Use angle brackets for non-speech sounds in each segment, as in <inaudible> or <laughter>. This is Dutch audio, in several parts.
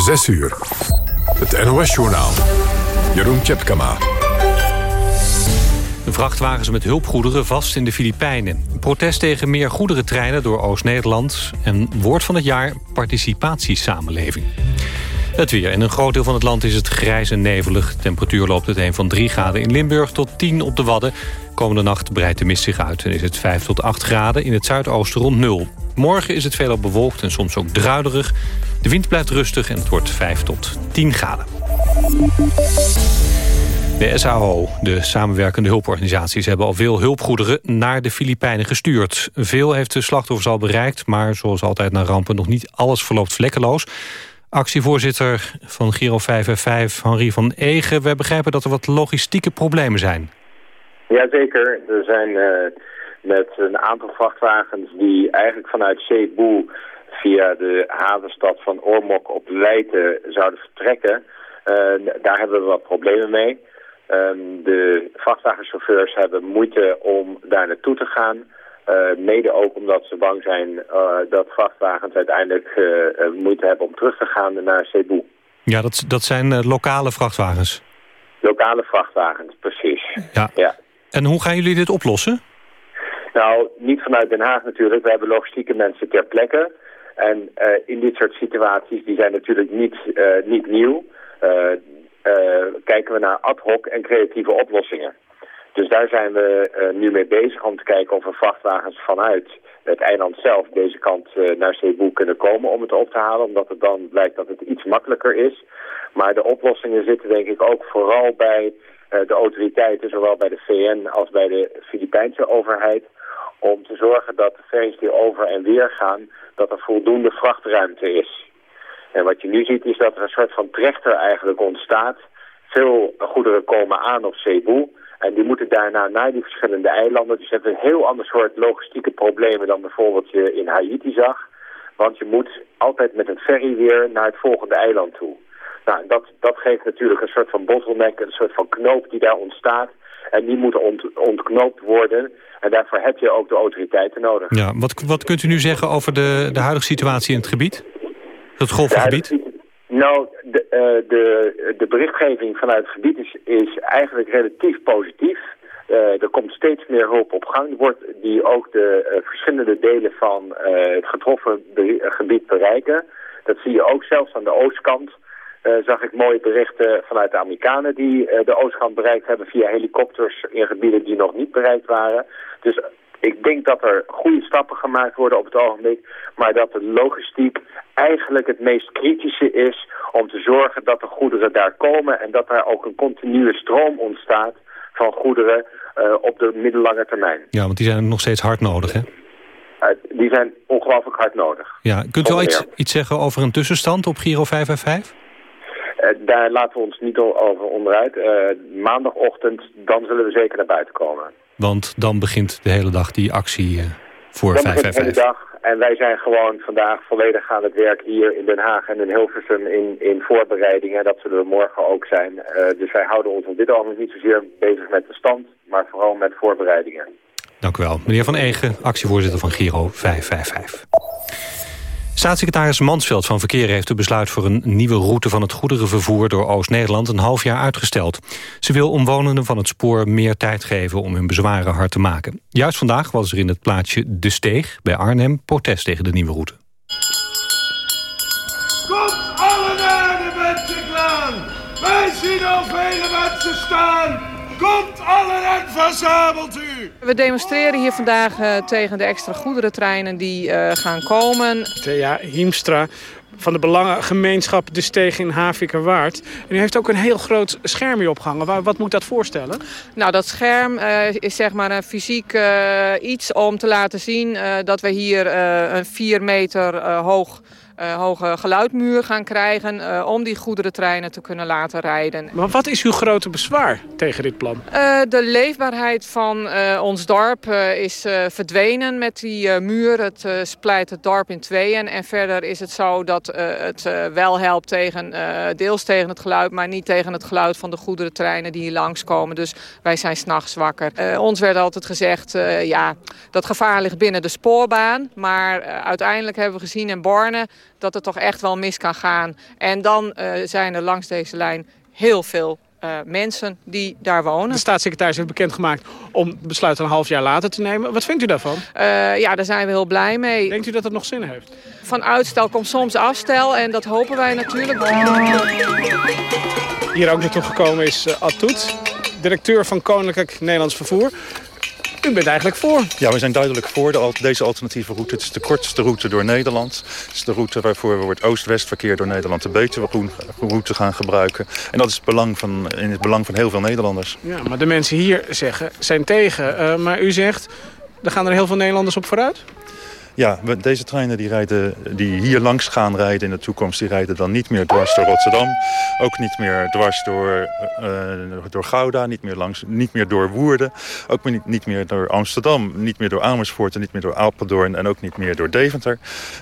6 uur. Het NOS-journaal. Jeroen Tjepkama. Vrachtwagens met hulpgoederen vast in de Filipijnen. Protest tegen meer goederentreinen door Oost-Nederland. En woord van het jaar participatiesamenleving. Het weer. In een groot deel van het land is het grijs en nevelig. De temperatuur loopt uiteen van 3 graden in Limburg tot 10 op de Wadden. Komende nacht breidt de mist zich uit en is het 5 tot 8 graden in het zuidoosten rond 0. Morgen is het veelal bewolkt en soms ook druiderig. De wind blijft rustig en het wordt 5 tot 10 graden. De SAO, de samenwerkende hulporganisaties, hebben al veel hulpgoederen naar de Filipijnen gestuurd. Veel heeft de slachtoffers al bereikt, maar zoals altijd na rampen nog niet alles verloopt vlekkeloos. Actievoorzitter van Giro 555, Henri van Egen, wij begrijpen dat er wat logistieke problemen zijn. Jazeker, er zijn uh, met een aantal vrachtwagens die eigenlijk vanuit Cebu via de havenstad van Ormok op Leiden zouden vertrekken. Uh, daar hebben we wat problemen mee. Um, de vrachtwagenchauffeurs hebben moeite om daar naartoe te gaan. Uh, mede ook omdat ze bang zijn uh, dat vrachtwagens uiteindelijk moeite hebben om terug te gaan naar Cebu. Ja, dat, dat zijn lokale vrachtwagens. Lokale vrachtwagens, precies. Ja. ja. En hoe gaan jullie dit oplossen? Nou, niet vanuit Den Haag natuurlijk. We hebben logistieke mensen ter plekke. En in dit soort situaties, die zijn natuurlijk niet, niet nieuw... kijken we naar ad hoc en creatieve oplossingen. Dus daar zijn we nu mee bezig om te kijken of er vrachtwagens vanuit het eiland zelf deze kant naar Cebu kunnen komen om het op te halen. Omdat het dan blijkt dat het iets makkelijker is. Maar de oplossingen zitten denk ik ook vooral bij de autoriteiten, zowel bij de VN als bij de Filipijnse overheid. Om te zorgen dat de ferries die over en weer gaan, dat er voldoende vrachtruimte is. En wat je nu ziet is dat er een soort van trechter eigenlijk ontstaat. Veel goederen komen aan op Cebu. En die moeten daarna naar die verschillende eilanden. Dus je hebt een heel ander soort logistieke problemen dan bijvoorbeeld je in Haiti zag. Want je moet altijd met een ferry weer naar het volgende eiland toe. Nou, dat, dat geeft natuurlijk een soort van bottleneck, een soort van knoop die daar ontstaat. En die moet ont, ontknoopt worden. En daarvoor heb je ook de autoriteiten nodig. Ja, wat, wat kunt u nu zeggen over de, de huidige situatie in het gebied? Het golfgebied? Nou, de, uh, de, de berichtgeving vanuit het gebied is, is eigenlijk relatief positief. Uh, er komt steeds meer hulp op gang. Wordt die ook de uh, verschillende delen van het getroffen gebied bereiken. Dat zie je ook zelfs aan de oostkant. Zag ik mooie berichten vanuit de Amerikanen die de oostkant bereikt hebben via helikopters in gebieden die nog niet bereikt waren. Dus ik denk dat er goede stappen gemaakt worden op het ogenblik, maar dat de logistiek eigenlijk het meest kritische is om te zorgen dat de goederen daar komen en dat daar ook een continue stroom ontstaat van goederen uh, op de middellange termijn. Ja, want die zijn nog steeds hard nodig, hè? Uh, die zijn ongelooflijk hard nodig. Ja, kunt u al iets, iets zeggen over een tussenstand op Giro 555? Uh, daar laten we ons niet over onderuit. maandagochtend, dan zullen we zeker naar buiten komen. Want dan begint de hele dag die actie uh, voor dan 555. de hele dag. En wij zijn gewoon vandaag volledig aan het werk hier in Den Haag en in Hilversum in, in voorbereidingen. Dat zullen we morgen ook zijn. Uh, dus wij houden ons op dit ogenblik niet zozeer bezig met de stand, maar vooral met voorbereidingen. Dank u wel. Meneer Van Egen, actievoorzitter van Giro 555. Staatssecretaris Mansveld van Verkeer heeft het besluit voor een nieuwe route van het goederenvervoer door Oost-Nederland een half jaar uitgesteld. Ze wil omwonenden van het spoor meer tijd geven om hun bezwaren hard te maken. Juist vandaag was er in het plaatsje De Steeg bij Arnhem protest tegen de nieuwe route. Komt alle naar de mensen! Wij zien al vele mensen staan! Komt allen en verzamelt u! We demonstreren hier vandaag uh, tegen de extra goederentreinen die uh, gaan komen. Thea Hiemstra van de Belangengemeenschap De Steeg in Havikerwaard. En u heeft ook een heel groot scherm opgehangen. Wat moet dat voorstellen? Nou, dat scherm uh, is zeg maar een fysiek uh, iets om te laten zien uh, dat we hier een 4 meter hoog uh, hoge geluidmuur gaan krijgen... Uh, om die goederentreinen te kunnen laten rijden. Maar wat is uw grote bezwaar tegen dit plan? Uh, de leefbaarheid van ons dorp is verdwenen met die muur. Het splijt het dorp in tweeën. En verder is het zo dat het wel helpt tegen, deels tegen het geluid... maar niet tegen het geluid van de goederentreinen die hier langskomen. Dus wij zijn s'nachts wakker. ons werd altijd gezegd, ja, dat gevaar ligt binnen de spoorbaan. Maar uiteindelijk hebben we gezien in Borne dat het toch echt wel mis kan gaan. En dan zijn er langs deze lijn heel veel uh, mensen die daar wonen. De staatssecretaris heeft bekendgemaakt om het besluit een half jaar later te nemen. Wat vindt u daarvan? Uh, ja, daar zijn we heel blij mee. Denkt u dat het nog zin heeft? Van uitstel komt soms afstel en dat hopen wij natuurlijk. Hier ook naartoe gekomen is uh, Ad directeur van Koninklijk Nederlands Vervoer. U bent eigenlijk voor. Ja, we zijn duidelijk voor de, deze alternatieve route. Het is de kortste route door Nederland. Het is de route waarvoor we het oost-west verkeer door Nederland... de betere route gaan gebruiken. En dat is het belang van, in het belang van heel veel Nederlanders. Ja, maar de mensen hier zeggen, zijn tegen. Uh, maar u zegt, er gaan er heel veel Nederlanders op vooruit? Ja, deze treinen die, rijden, die hier langs gaan rijden in de toekomst... die rijden dan niet meer dwars door Rotterdam. Ook niet meer dwars door, uh, door Gouda, niet meer, langs, niet meer door Woerden. Ook niet, niet meer door Amsterdam, niet meer door Amersfoort... en niet meer door Apeldoorn en ook niet meer door Deventer.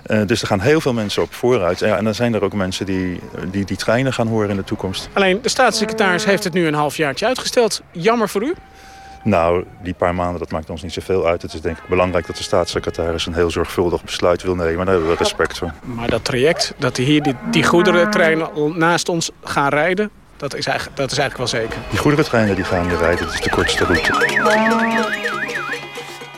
Uh, dus er gaan heel veel mensen op vooruit. Ja, en dan zijn er ook mensen die, die die treinen gaan horen in de toekomst. Alleen de staatssecretaris heeft het nu een halfjaartje uitgesteld. Jammer voor u? Nou, die paar maanden, dat maakt ons niet zoveel uit. Het is denk ik belangrijk dat de staatssecretaris een heel zorgvuldig besluit wil nemen. Daar hebben we respect voor. Maar dat traject, dat hier die, die goederentreinen naast ons gaan rijden... Dat is, eigenlijk, dat is eigenlijk wel zeker. Die goederentreinen die gaan hier rijden, dat is de kortste route.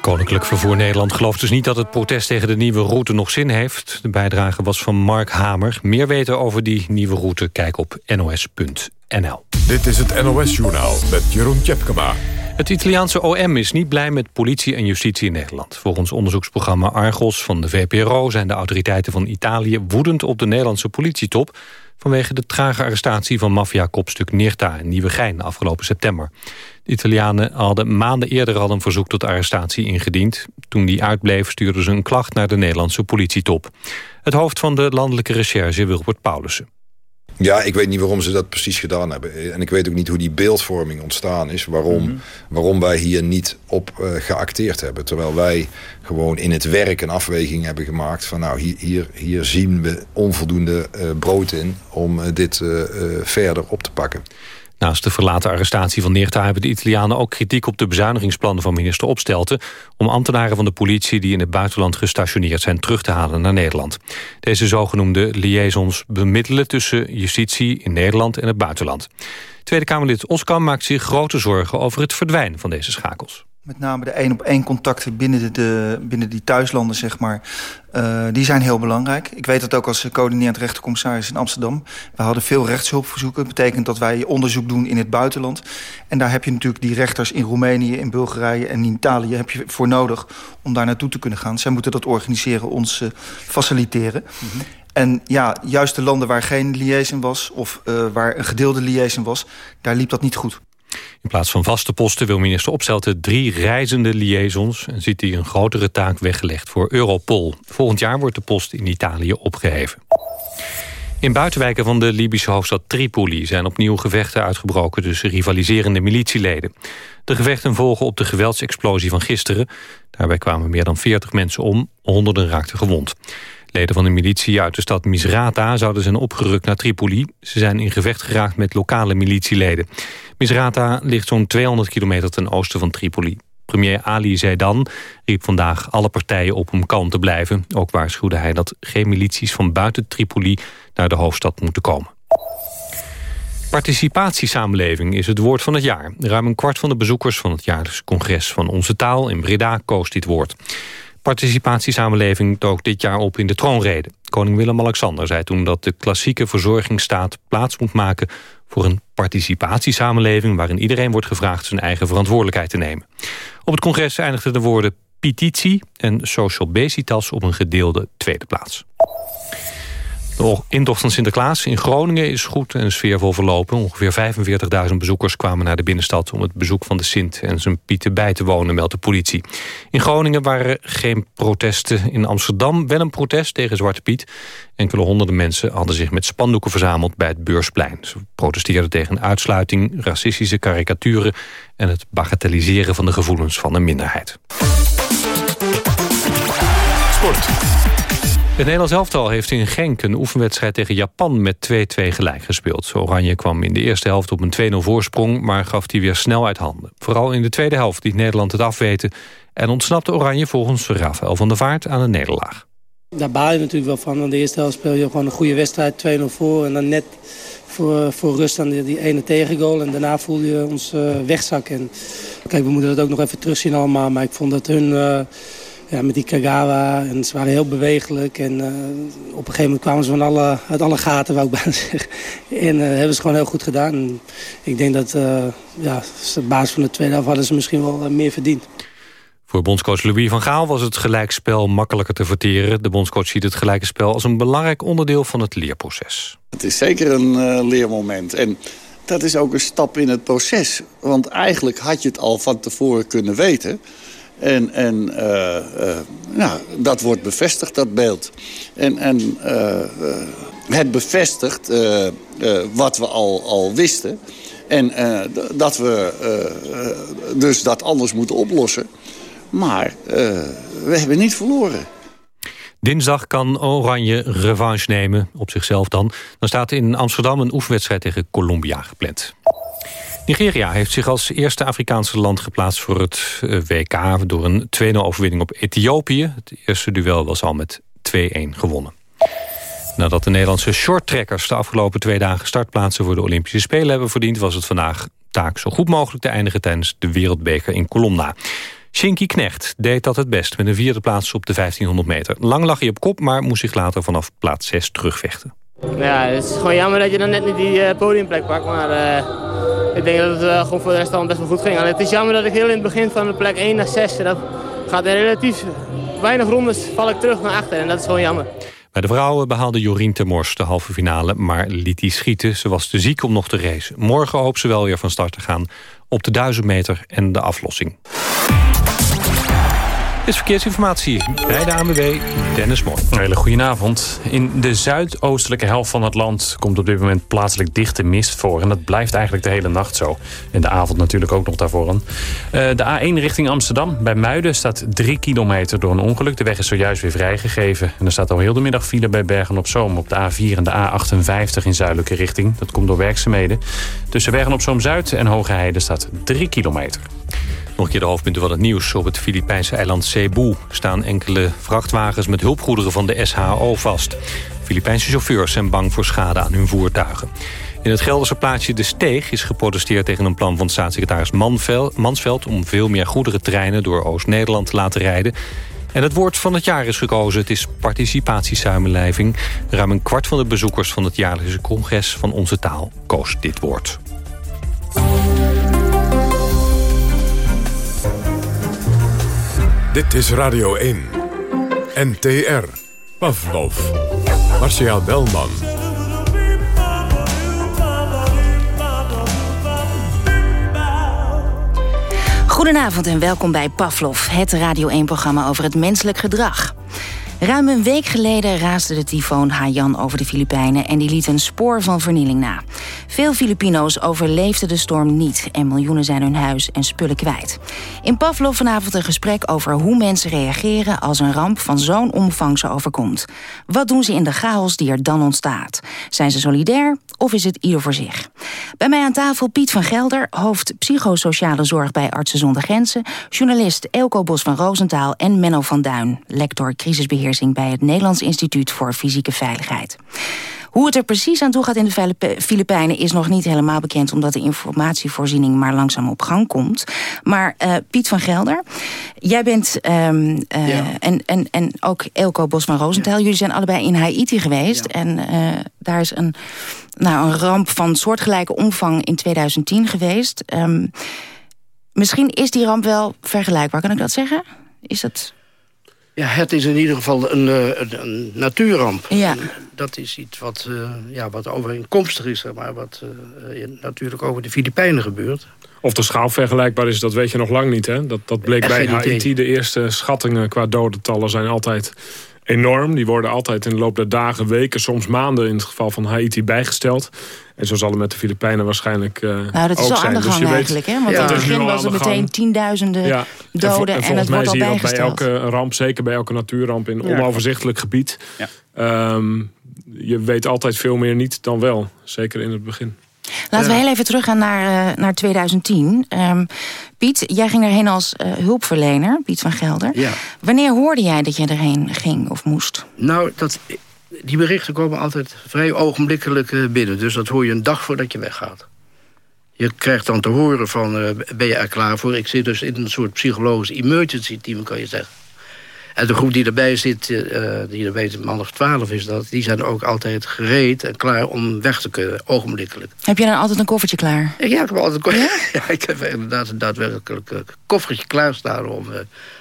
Koninklijk Vervoer Nederland gelooft dus niet dat het protest tegen de nieuwe route nog zin heeft. De bijdrage was van Mark Hamer. Meer weten over die nieuwe route, kijk op nos.nl. Dit is het NOS-journaal met Jeroen Tjepkema. Het Italiaanse OM is niet blij met politie en justitie in Nederland. Volgens onderzoeksprogramma Argos van de VPRO... zijn de autoriteiten van Italië woedend op de Nederlandse politietop... vanwege de trage arrestatie van maffia-kopstuk Nirta in Nieuwegein afgelopen september. De Italianen hadden maanden eerder al een verzoek tot arrestatie ingediend. Toen die uitbleef stuurden ze een klacht naar de Nederlandse politietop. Het hoofd van de landelijke recherche Wilbert Paulussen. Ja, ik weet niet waarom ze dat precies gedaan hebben. En ik weet ook niet hoe die beeldvorming ontstaan is. Waarom, mhm. waarom wij hier niet op uh, geacteerd hebben. Terwijl wij gewoon in het werk een afweging hebben gemaakt... van nou, hier, hier, hier zien we onvoldoende uh, brood in om uh, dit verder op te pakken. Naast de verlaten arrestatie van Neerta hebben de Italianen ook kritiek op de bezuinigingsplannen van minister Opstelten om ambtenaren van de politie die in het buitenland gestationeerd zijn terug te halen naar Nederland. Deze zogenoemde liaisons bemiddelen tussen justitie in Nederland en het buitenland. Tweede Kamerlid Oskam maakt zich grote zorgen over het verdwijnen van deze schakels. Met name de één op één contacten binnen, de, binnen die thuislanden, zeg maar. Uh, die zijn heel belangrijk. Ik weet dat ook als coördinerend rechtercommissaris in Amsterdam. We hadden veel rechtshulpverzoeken. Dat betekent dat wij onderzoek doen in het buitenland. En daar heb je natuurlijk die rechters in Roemenië, in Bulgarije en in Italië... heb je voor nodig om daar naartoe te kunnen gaan. Zij moeten dat organiseren, ons uh, faciliteren. Mm -hmm. En ja, juist de landen waar geen liaison was... of uh, waar een gedeelde liaison was, daar liep dat niet goed. In plaats van vaste posten wil minister Opstelten drie reizende liaisons... en ziet hij een grotere taak weggelegd voor Europol. Volgend jaar wordt de post in Italië opgeheven. In buitenwijken van de Libische hoofdstad Tripoli zijn opnieuw gevechten uitgebroken tussen rivaliserende militieleden. De gevechten volgen op de geweldsexplosie van gisteren. Daarbij kwamen meer dan 40 mensen om, honderden raakten gewond. Leden van de militie uit de stad Misrata zouden zijn opgerukt naar Tripoli. Ze zijn in gevecht geraakt met lokale militieleden. Misrata ligt zo'n 200 kilometer ten oosten van Tripoli. Premier Ali Zaidan riep vandaag alle partijen op om kalm te blijven. Ook waarschuwde hij dat geen milities van buiten Tripoli naar de hoofdstad moeten komen. Participatiesamenleving is het woord van het jaar. Ruim een kwart van de bezoekers van het jaarlijks congres van Onze Taal in Breda koos dit woord. Participatiesamenleving toog dit jaar op in de troonrede. Koning Willem-Alexander zei toen dat de klassieke verzorgingsstaat plaats moet maken voor een participatiesamenleving waarin iedereen wordt gevraagd zijn eigen verantwoordelijkheid te nemen. Op het congres eindigden de woorden petitie en social besitas op een gedeelde tweede plaats. De intocht van Sinterklaas in Groningen is goed en sfeervol verlopen. Ongeveer 45.000 bezoekers kwamen naar de binnenstad... om het bezoek van de Sint en zijn Pieten bij te wonen, meldt de politie. In Groningen waren geen protesten. In Amsterdam wel een protest tegen Zwarte Piet. Enkele honderden mensen hadden zich met spandoeken verzameld bij het Beursplein. Ze protesteerden tegen uitsluiting, racistische karikaturen... en het bagatelliseren van de gevoelens van een minderheid. Sport. Het Nederlands elftal heeft in Genk een oefenwedstrijd tegen Japan met 2-2 gelijk gespeeld. Oranje kwam in de eerste helft op een 2-0 voorsprong, maar gaf die weer snel uit handen. Vooral in de tweede helft liet Nederland het afweten en ontsnapte Oranje volgens Rafael van der Vaart aan een nederlaag. Daar baal je natuurlijk wel van. Want de eerste helft speel je gewoon een goede wedstrijd, 2-0 voor. En dan net voor, voor rust aan die, ene tegengoal. En daarna voel je ons uh, wegzakken. kijk, we moeten dat ook nog even terugzien allemaal. Maar ik vond dat hun... Uh, ja, met die Kagawa. En ze waren heel bewegelijk. En uh, op een gegeven moment kwamen ze van alle, uit alle gaten, wou ik <laughs> bijna zeggen. En uh, hebben ze gewoon heel goed gedaan. En ik denk dat uh, ja, de basis van de tweede helft hadden ze misschien wel meer verdiend. Voor bondscoach Louis van Gaal was het gelijkspel makkelijker te verteren. De bondscoach ziet het gelijke spel als een belangrijk onderdeel van het leerproces. Het is zeker een leermoment. En dat is ook een stap in het proces. Want eigenlijk had je het al van tevoren kunnen weten... En, en uh, nou, dat wordt bevestigd, dat beeld. En, en uh, het bevestigt wat we al, al wisten. En dat we dus dat anders moeten oplossen. Maar we hebben niet verloren. Dinsdag kan Oranje revanche nemen, op zichzelf dan. Dan staat in Amsterdam een oefenwedstrijd tegen Colombia gepland. Nigeria heeft zich als eerste Afrikaanse land geplaatst voor het eh, WK... door een 2-0 overwinning op Ethiopië. Het eerste duel was al met 2-1 gewonnen. Nadat de Nederlandse shorttrekkers de afgelopen twee dagen startplaatsen voor de Olympische Spelen hebben verdiend... was het vandaag taak zo goed mogelijk te eindigen tijdens de wereldbeker in Colomna. Shinky Knecht deed dat het best met een vierde plaats op de 1500 meter. Lang lag hij op kop, maar moest zich later vanaf plaats 6 terugvechten. Ja, het is gewoon jammer dat je dan net niet die uh, podiumplek pakt, maar... Uh ik denk dat het uh, gewoon voor de rest al best wel goed ging. Het is jammer dat ik heel in het begin van de plek 1 naar 6... dat gaat in relatief weinig rondes val ik terug naar achter. En dat is gewoon jammer. Bij de vrouwen behaalde Jorien Temors de halve finale... maar liet die schieten. Ze was te ziek om nog te racen. Morgen hoopt ze wel weer van start te gaan op de 1000 meter en de aflossing is verkeersinformatie bij de ANWB Dennis Mooi. Een hele goedenavond. In de zuidoostelijke helft van het land komt op dit moment plaatselijk dichte mist voor. En dat blijft eigenlijk de hele nacht zo. En de avond natuurlijk ook nog daarvoor. Uh, de A1 richting Amsterdam. Bij Muiden staat 3 kilometer door een ongeluk. De weg is zojuist weer vrijgegeven. En er staat al heel de middag file bij Bergen op Zoom op de A4 en de A58 in zuidelijke richting. Dat komt door werkzaamheden. Tussen Bergen op Zoom Zuid en Hoge Heide staat 3 kilometer. Nog een keer de hoofdpunten van het nieuws. Op het Filipijnse eiland Cebu staan enkele vrachtwagens met hulpgoederen van de SHO vast. Filipijnse chauffeurs zijn bang voor schade aan hun voertuigen. In het Gelderse plaatsje De Steeg is geprotesteerd tegen een plan van staatssecretaris Mansveld... om veel meer goederentreinen door Oost-Nederland te laten rijden. En het woord van het jaar is gekozen. Het is participatiesamenleving. Ruim een kwart van de bezoekers van het jaarlijkse congres van Onze Taal koos dit woord. Dit is Radio 1. NTR. Pavlov. Marcia Belman. Goedenavond en welkom bij Pavlov, het Radio 1-programma over het menselijk gedrag. Ruim een week geleden raasde de tyfoon Haiyan over de Filipijnen... en die liet een spoor van vernieling na. Veel Filipino's overleefden de storm niet... en miljoenen zijn hun huis en spullen kwijt. In Pavlov vanavond een gesprek over hoe mensen reageren... als een ramp van zo'n omvang ze overkomt. Wat doen ze in de chaos die er dan ontstaat? Zijn ze solidair of is het ieder voor zich? Bij mij aan tafel Piet van Gelder, hoofd psychosociale zorg bij Artsen zonder Grenzen... journalist Elko Bos van Roosentaal en Menno van Duin... lector crisisbeheer bij het Nederlands Instituut voor Fysieke Veiligheid. Hoe het er precies aan toe gaat in de Filipijnen is nog niet helemaal bekend... omdat de informatievoorziening maar langzaam op gang komt. Maar uh, Piet van Gelder, jij bent um, uh, en, en, en ook Elko Bos van Roosentaal... jullie zijn allebei in Haiti geweest. En uh, daar is een, nou, een ramp van soortgelijke omvang in 2010 geweest. Um, misschien is die ramp wel vergelijkbaar, kan ik dat zeggen? Is dat... Ja, het is in ieder geval een, eh, een, een natuurramp. Ja. Dat is iets wat, uh, ja, wat overeenkomstig is, zeg maar, wat uh, natuurlijk over de Filipijnen gebeurt. Of de schaal vergelijkbaar is, dat weet je nog lang niet. Hè? Dat, dat bleek bij Haiti. De eerste schattingen qua dodentallen zijn altijd enorm. Die worden altijd in de loop der dagen, weken, soms maanden... in het geval van Haiti bijgesteld. En zo zal het met de Filipijnen waarschijnlijk uh, Nou, dat is al aan de dus eigenlijk, hè? Want in het begin was het meteen tienduizenden ja. doden... en, en, en het wordt al bijgesteld. bij elke ramp, zeker bij elke natuurramp... in onoverzichtelijk gebied... Um, je weet altijd veel meer niet dan wel. Zeker in het begin. Laten we heel even teruggaan naar, naar 2010. Ehm, Piet, jij ging erheen als hulpverlener, Piet van Gelder. Ja. Wanneer hoorde jij dat je erheen ging of moest? Nou, dat, die berichten komen altijd vrij ogenblikkelijk binnen. Dus dat hoor je een dag voordat je weggaat. Je krijgt dan te horen van, ben je er klaar voor? Ik zit dus in een soort psychologisch emergency team, kan je zeggen. En de groep die erbij zit, uh, die erbij zit, man of twaalf is dat... die zijn ook altijd gereed en klaar om weg te kunnen, ogenblikkelijk. Heb je dan altijd een koffertje klaar? Ja, ik heb altijd een ja? <laughs> ja, ik heb inderdaad een daadwerkelijk koffertje klaarstaan... om, uh,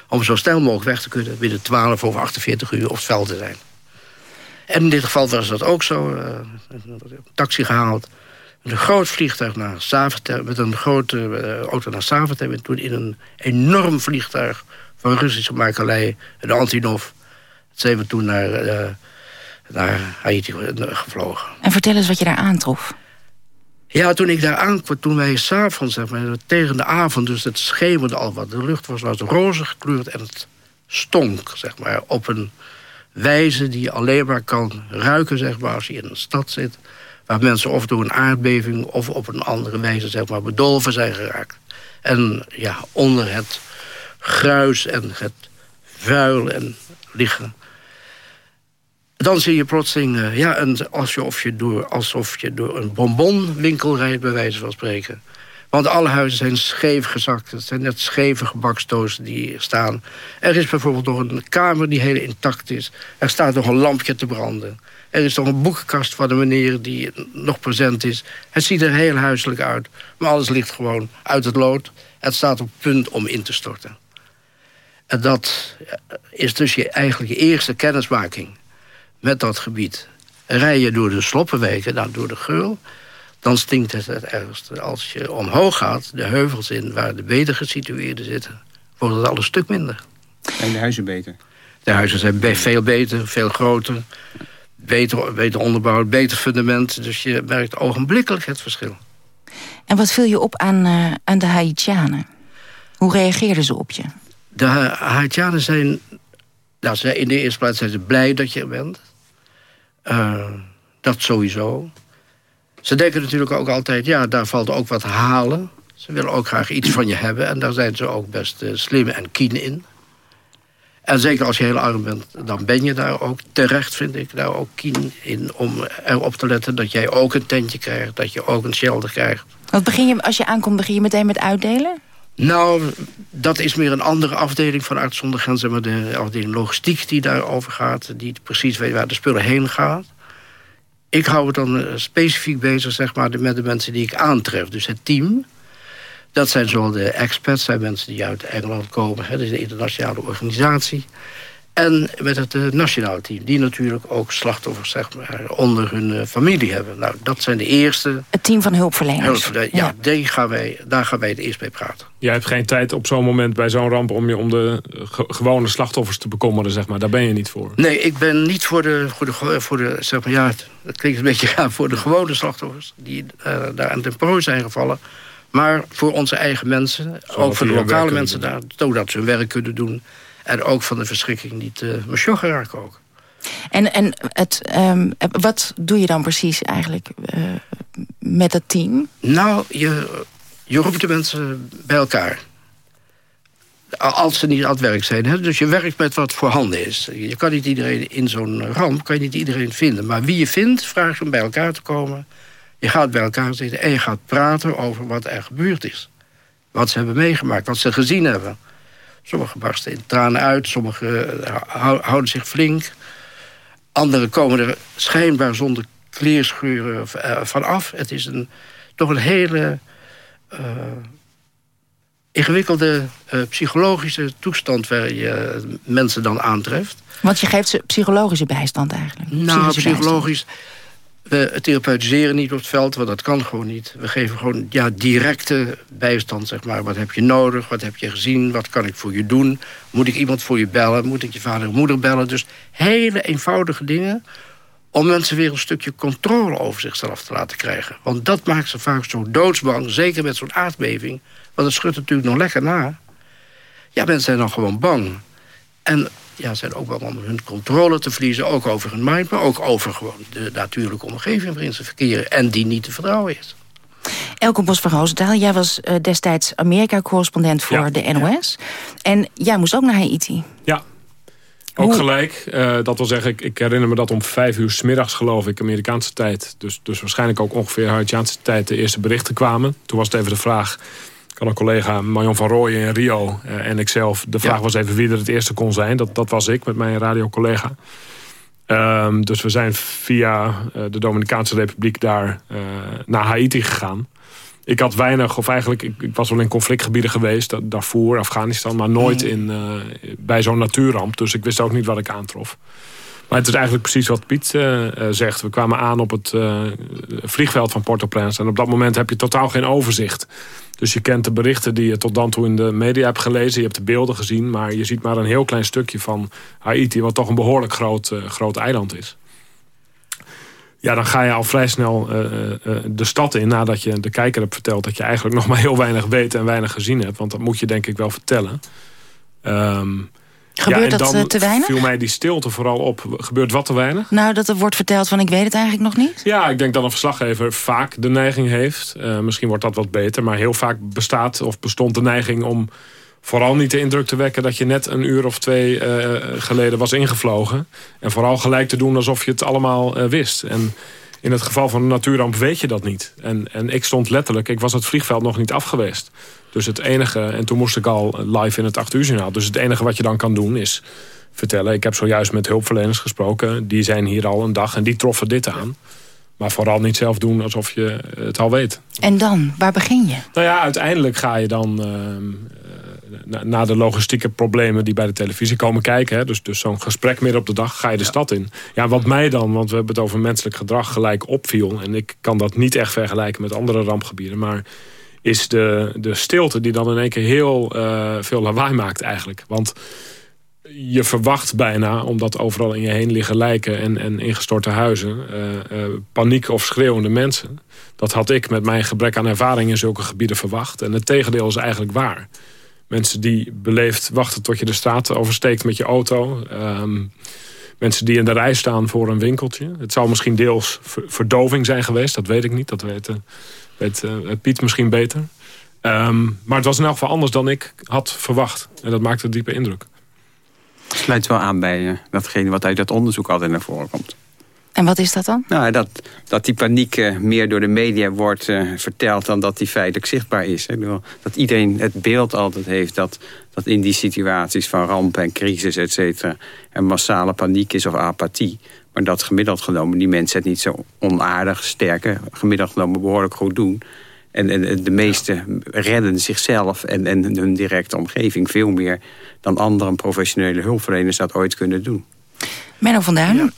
om zo snel mogelijk weg te kunnen... binnen 12 of 48 uur op het veld te zijn. En in dit geval was dat ook zo. Een taxi gehaald. Met een groot vliegtuig naar Zaventem. Met een grote auto naar Zaventem. En toen in een enorm vliegtuig van Russische makelij, de Antinov. Dat zijn we toen naar, uh, naar Haiti gevlogen. En vertel eens wat je daar aantrof. Ja, toen ik daar aankwam, toen wij s'avonds, zeg maar, tegen de avond... dus het schemerde al wat. De lucht was, was roze gekleurd en het stonk, zeg maar, op een wijze die je alleen maar kan ruiken, zeg maar, als je in een stad zit... waar mensen of door een aardbeving of op een andere wijze, zeg maar, bedolven zijn geraakt. En ja, onder het gruis en het vuil en liggen. Dan zie je plotseling, uh, ja, en alsof je, door, alsof je door een bonbonwinkel rijdt, bij wijze van spreken. Want alle huizen zijn scheef gezakt. Het zijn net scheve gebaksdozen die staan. Er is bijvoorbeeld nog een kamer die heel intact is. Er staat nog een lampje te branden. Er is nog een boekenkast van de meneer die nog present is. Het ziet er heel huiselijk uit. Maar alles ligt gewoon uit het lood. Het staat op punt om in te storten. En dat is dus je, eigenlijk je eerste kennismaking met dat gebied. Rij je door de sloppenweken, nou, door de geul... dan stinkt het het ergste. Als je omhoog gaat, de heuvels in waar de beter gesitueerden zitten... wordt het al een stuk minder. Zijn de huizen beter? De huizen zijn veel beter, veel groter. Beter, beter onderbouwd, beter fundament. Dus je merkt ogenblikkelijk het verschil. En wat viel je op aan, uh, aan de Haitianen? Hoe reageerden ze op je? De Haitianen zijn... Nou, in de eerste plaats zijn ze blij dat je er bent. Uh, dat sowieso. Ze denken natuurlijk ook altijd... ja, daar valt ook wat halen. Ze willen ook graag iets van je hebben. En daar zijn ze ook best uh, slim en keen in. En zeker als je heel arm bent, dan ben je daar ook terecht, vind ik, daar ook keen in om erop te letten dat jij ook een tentje krijgt, dat je ook een shelter krijgt. Wat begin je, als je aankomt, begin je meteen met uitdelen? Nou, dat is meer een andere afdeling van Arts zonder Grenzen... maar de afdeling logistiek die daarover gaat... die precies weet waar de spullen heen gaan. Ik hou het dan specifiek bezig zeg maar, met de mensen die ik aantref. Dus het team. Dat zijn zowel de experts, zijn mensen die uit Engeland komen. Hè, dus de internationale organisatie. En met het uh, nationale team. Die natuurlijk ook slachtoffers zeg maar, onder hun uh, familie hebben. Nou, dat zijn de eerste... Het team van hulpverleners. hulpverleners. Ja, ja. Die gaan wij, daar gaan wij het eerst mee praten. Jij hebt geen tijd op zo'n moment bij zo'n ramp... om je om de ge gewone slachtoffers te bekommeren, zeg maar. Daar ben je niet voor. Nee, ik ben niet voor de... Voor de, voor de zeg maar, ja, het klinkt een beetje <laughs> raar... voor de gewone slachtoffers die uh, daar aan de prooi zijn gevallen... Maar voor onze eigen mensen, ook voor de lokale mensen daar... zodat ze hun werk kunnen doen... En ook van de verschrikking niet uh, mijn ook. En, en het, um, wat doe je dan precies eigenlijk uh, met het team? Nou, je, je roept de mensen bij elkaar. Als ze niet aan het werk zijn. Hè? Dus je werkt met wat voorhanden is. Je kan niet iedereen in zo'n ramp, kan je niet iedereen vinden. Maar wie je vindt, vraag je om bij elkaar te komen. Je gaat bij elkaar zitten en je gaat praten over wat er gebeurd is. Wat ze hebben meegemaakt, wat ze gezien hebben. Sommigen barsten in tranen uit, sommigen houden zich flink. Anderen komen er schijnbaar zonder kleerscheuren van af. Het is een, toch een hele uh, ingewikkelde uh, psychologische toestand... waar je mensen dan aantreft. Want je geeft ze psychologische bijstand eigenlijk? Nou, psychologisch... Bijstand. We therapeutiseren niet op het veld, want dat kan gewoon niet. We geven gewoon ja, directe bijstand, zeg maar. Wat heb je nodig? Wat heb je gezien? Wat kan ik voor je doen? Moet ik iemand voor je bellen? Moet ik je vader en moeder bellen? Dus hele eenvoudige dingen om mensen weer een stukje controle over zichzelf te laten krijgen. Want dat maakt ze vaak zo doodsbang, zeker met zo'n aardbeving. Want het schudt natuurlijk nog lekker na. Ja, mensen zijn dan gewoon bang. En ja, zijn ook wel om hun controle te verliezen. Ook over hun mind, maar ook over gewoon de natuurlijke omgeving waarin ze verkeren. En die niet te vertrouwen is. Elke Bos van Roosendaal, jij was uh, destijds Amerika-correspondent voor de NOS. En jij moest ook naar Haiti. Ja, ook gelijk. Uh, dat wil zeggen, ik, ik, herinner me dat om vijf uur s middags geloof ik, Amerikaanse tijd. Dus, dus waarschijnlijk ook ongeveer Haitiaanse tijd de eerste berichten kwamen. Toen was het even de vraag, kan een collega Marion van Rooyen in Rio uh, en ikzelf. De vraag was even wie er het eerste kon zijn. Dat, dat was ik met mijn radiocollega. Um, dus we zijn via uh, de Dominicaanse Republiek daar naar Haiti gegaan ik had weinig, of eigenlijk, ik, ik, was wel in conflictgebieden geweest. Darfur, Afghanistan, maar nooit mm. in, uh, bij zo'n natuurramp. Dus ik wist ook niet wat ik aantrof. Maar het is eigenlijk precies wat Piet uh, zegt. We kwamen aan op het vliegveld van Port-au-Prince. En op dat moment heb je totaal geen overzicht. Dus je kent de berichten die je tot dan toe in de media hebt gelezen. Je hebt de beelden gezien. Maar je ziet maar een heel klein stukje van Haiti. Wat toch een behoorlijk groot, groot eiland is. Ja, dan ga je al vrij snel uh, uh, de stad in... nadat je de kijker hebt verteld dat je eigenlijk <laughs> nog maar heel weinig weet... en weinig gezien hebt. Want dat moet je denk ik wel vertellen. Um, Gebeurt ja, dat te weinig? viel mij die stilte vooral op. Gebeurt wat te weinig? Nou, dat er wordt verteld van ik weet het eigenlijk nog niet? Ja, ik denk dat een verslaggever vaak de neiging heeft. Uh, misschien wordt dat wat beter. Maar heel vaak bestaat of bestond de neiging om vooral niet de indruk te wekken dat je net een uur of twee uh, geleden was ingevlogen. En vooral gelijk te doen alsof je het allemaal wist. En in het geval van een natuurramp weet je dat niet. En, en ik stond letterlijk, ik was het vliegveld nog niet afgeweest. Dus het enige, en toen moest ik al live in het 8 uur journaal. Dus het enige wat je dan kan doen is vertellen... ik heb zojuist met hulpverleners gesproken. Die zijn hier al een dag en die troffen dit aan. Maar vooral niet zelf doen alsof je het al weet. En dan? Waar begin je? Nou ja, uiteindelijk ga je dan... Uh, na, de logistieke problemen die bij de televisie komen kijken. Hè, dus, dus zo'n gesprek meer op de dag ga je de stad in. Ja, wat mij dan, want we hebben het over menselijk gedrag, gelijk opviel. En ik kan dat niet echt vergelijken met andere rampgebieden. Maar is de, de stilte die dan in één keer heel uh, veel lawaai maakt eigenlijk. Want je verwacht bijna, omdat overal in je heen liggen lijken en, en ingestorte huizen, uh, uh, paniek of schreeuwende mensen. Dat had ik met mijn gebrek aan ervaring in zulke gebieden verwacht. En het tegendeel is eigenlijk waar. Mensen die beleefd wachten tot je de straat oversteekt met je auto. Ehm, mensen die in de rij staan voor een winkeltje. Het zou misschien deels verdoving zijn geweest. Dat weet ik niet. Dat weet, uh, weet uh, Piet misschien beter. Um, maar het was in elk geval anders dan ik had verwacht. En dat maakte een diepe indruk. Sluit wel aan bij uh, datgene wat uit dat onderzoek altijd naar voren komt. En wat is dat dan? Nou, dat, dat die paniek uh, meer door de media wordt uh, verteld... dan dat die feitelijk zichtbaar is. Hè. Dat iedereen het beeld altijd heeft dat, dat in die situaties van rampen en crisis, et cetera... er massale paniek is of apathie. Maar dat gemiddeld genomen die mensen het niet zo onaardig, sterker... gemiddeld genomen behoorlijk goed doen... En, en de meesten redden zichzelf en, en hun directe omgeving veel meer... dan andere professionele hulpverleners dat ooit kunnen doen. Menno van Duin,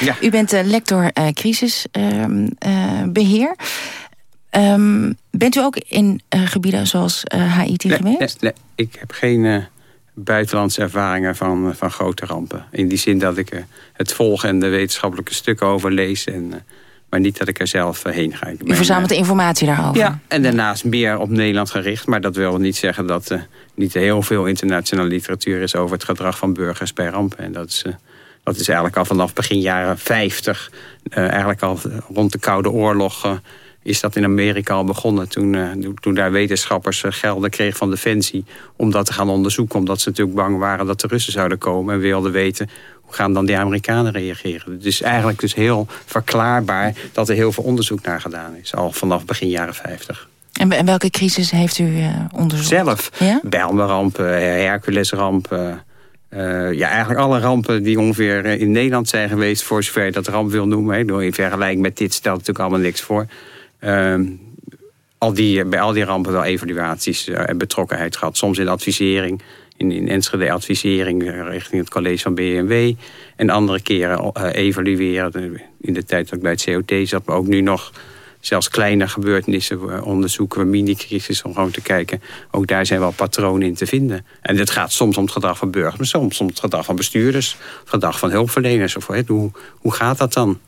ja. <clears throat> u bent uh, lector uh, crisisbeheer. Um, bent u ook in gebieden zoals Haiti nee, geweest? Nee, nee, ik heb geen buitenlandse ervaringen van, van grote rampen. In die zin dat ik het volg en de wetenschappelijke stukken over lees... En, maar niet dat ik er zelf heen ga. U verzamelt de informatie daarover? Ja, en daarnaast meer op Nederland gericht. Maar dat wil niet zeggen dat er niet heel veel internationale literatuur is... over het gedrag van burgers bij rampen. En dat is dat is eigenlijk al vanaf begin jaren 50. Uh, eigenlijk al rond de Koude Oorlog is dat in Amerika al begonnen. Toen, uh, toen daar wetenschappers gelden kregen van Defensie... om dat te gaan onderzoeken. Omdat ze natuurlijk bang waren dat de Russen zouden komen... en wilden weten hoe gaan dan die Amerikanen reageren. Het is eigenlijk dus heel verklaarbaar dat er heel veel onderzoek naar gedaan is. Al vanaf begin jaren 50. En welke crisis heeft u onderzocht? Zelf. Ja? Bijlmerramp, Herculesramp... Uh, ja, eigenlijk alle rampen die ongeveer in Nederland zijn geweest... voor zover je dat ramp wil noemen. Hè. In vergelijking met dit stelt natuurlijk allemaal niks voor. Uh, al die, bij al die rampen wel evaluaties uh, en betrokkenheid gehad. Soms in advisering, in, in Enschede advisering richting het college van BMW. En andere keren evalueren. In de tijd dat ik bij het COT zat, maar ook nu nog zelfs kleine gebeurtenissen eh, onderzoeken we, mini-crisis, om gewoon te kijken. Ook daar zijn wel patronen in te vinden. En het gaat soms om het gedrag van burgers, soms om het gedrag van bestuurders, het gedrag van hulpverleners. Of, hoe, hoe gaat dat dan?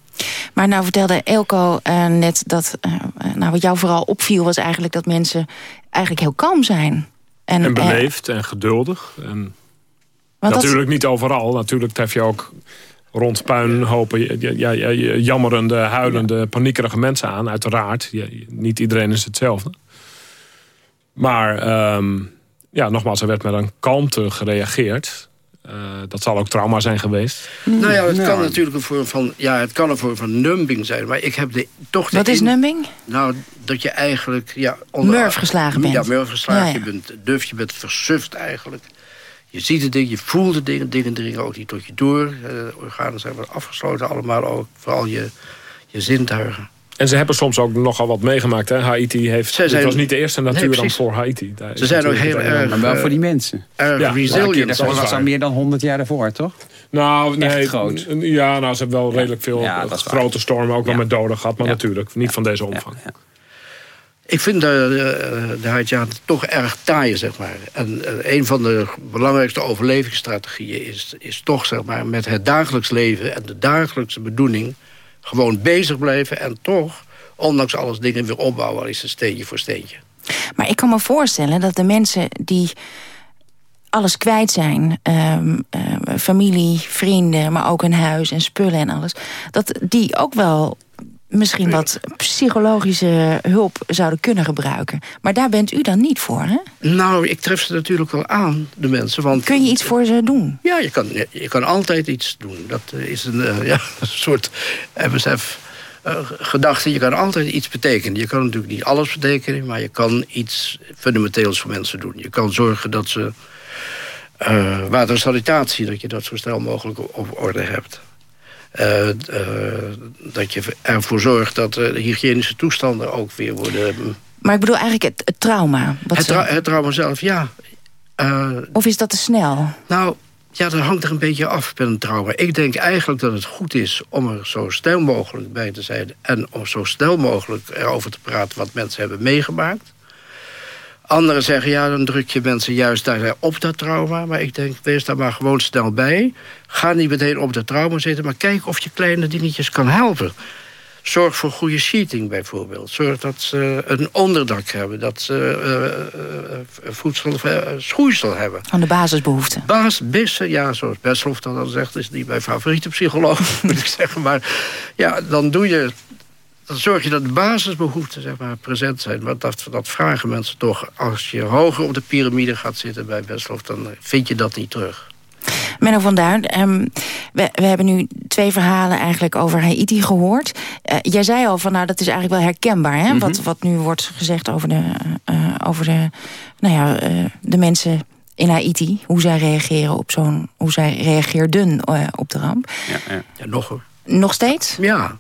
Maar nou vertelde Elko uh, net dat, uh, nou wat jou vooral opviel was eigenlijk dat mensen eigenlijk heel kalm zijn. En, en beleefd en geduldig. En natuurlijk niet overal. Natuurlijk tref je ook rond puinhopen ja, ja, jammerende, huilende, paniekerige mensen aan. Uiteraard, niet iedereen is hetzelfde. Maar ehm, ja, nogmaals, er werd met een kalmte gereageerd. Uh, dat zal ook trauma zijn geweest. Nou ja, het kan natuurlijk een vorm van, ja, het kan een vorm van numbing zijn. Maar ik heb de, toch Wat is numbing? Nou, dat je eigenlijk... Ja, onder, Murf geslagen bent. Ja, murf geslagen. Je bent duf, je bent versuft eigenlijk. Je ziet de dingen, je voelt de dingen. Dingen dringen ook niet tot je door. Uh, organen zijn wel afgesloten allemaal. Ook, vooral je, je zintuigen. En ze hebben soms ook nogal wat meegemaakt. Hè? Haiti heeft, zijn, het was niet de eerste natuurramp nee, voor Haiti. Daar ze zijn ook heel erg... Maar wel voor die mensen. Erg ja, resilient. Dat was al meer dan 100 jaar daarvoor, toch? Nou, nee. groot. Ja, nou, ze hebben wel redelijk veel ja, grote stormen. Ook wel met doden gehad. Maar natuurlijk, niet van deze omvang. Ik vind de, de, de Haitianen toch erg taai, zeg maar. En een van de belangrijkste overlevingsstrategieën is, is toch, zeg maar, met het dagelijks leven en de dagelijkse bedoeling gewoon bezig blijven en toch, ondanks alles, dingen weer opbouwen. Al is het steentje voor steentje. Maar ik kan me voorstellen dat de mensen die alles kwijt zijn... Ehm, ehm, familie, vrienden, maar ook een huis en spullen en alles... dat die ook wel misschien wat psychologische hulp zouden kunnen gebruiken. Maar daar bent u dan niet voor, hè? Nou, ik tref ze natuurlijk wel aan, de mensen. Want, Kun je iets voor ze doen? Ja, je kan, je kan altijd iets doen. Dat is een, uh, ja, <laughs> een soort MSF... Uh, eh, gedachte, je kan altijd iets betekenen. Je kan natuurlijk niet alles betekenen, maar je kan iets fundamenteels voor mensen doen. Je kan zorgen dat ze uh, watersanitatie, dat je dat zo snel mogelijk op orde hebt. Uh, dat je ervoor zorgt dat de hygiënische toestanden ook weer worden... Maar ik bedoel eigenlijk het, het trauma. Het, het, trauma zelf, ja. Uh, of is dat te snel? Nou, ja, dat hangt er een beetje af met een trauma. Ik denk eigenlijk dat het goed is om er zo snel mogelijk bij te zijn... en om zo snel mogelijk erover te praten wat mensen hebben meegemaakt. Anderen zeggen, ja, dan druk je mensen juist daar op dat trauma. Maar ik denk, wees daar maar gewoon snel bij. Ga niet meteen op dat trauma zitten, maar kijk of je kleine dingetjes kan helpen. Zorg voor goede sheeting bijvoorbeeld. Zorg dat ze een onderdak hebben. Dat ze uh, uh, voedsel, uh, schoeisel hebben. Van de basisbehoeften. Baas, bissen, ja, zoals Besselhoff dat dan zegt... is niet mijn favoriete psycholoog, <laughs> moet ik zeggen. Maar ja, dan doe je dan zorg je dat de basisbehoeften zeg maar, present zijn. Want dat, dat vragen mensen toch. Als je hoger op de piramide gaat zitten bij Westhof... dan vind je dat niet terug. Menno van Duin, um, we, we, hebben nu twee verhalen eigenlijk over Haiti gehoord. Uh, jij zei al van nou dat is eigenlijk wel herkenbaar, hè? Mm wat, wat nu wordt gezegd over de, uh, over de, nou ja, uh, de mensen in Haiti. Hoe zij reageren op zo'n, hoe zij reageerden op de ramp. Ja, ja. ja nog hoor. Nog steeds? Ja,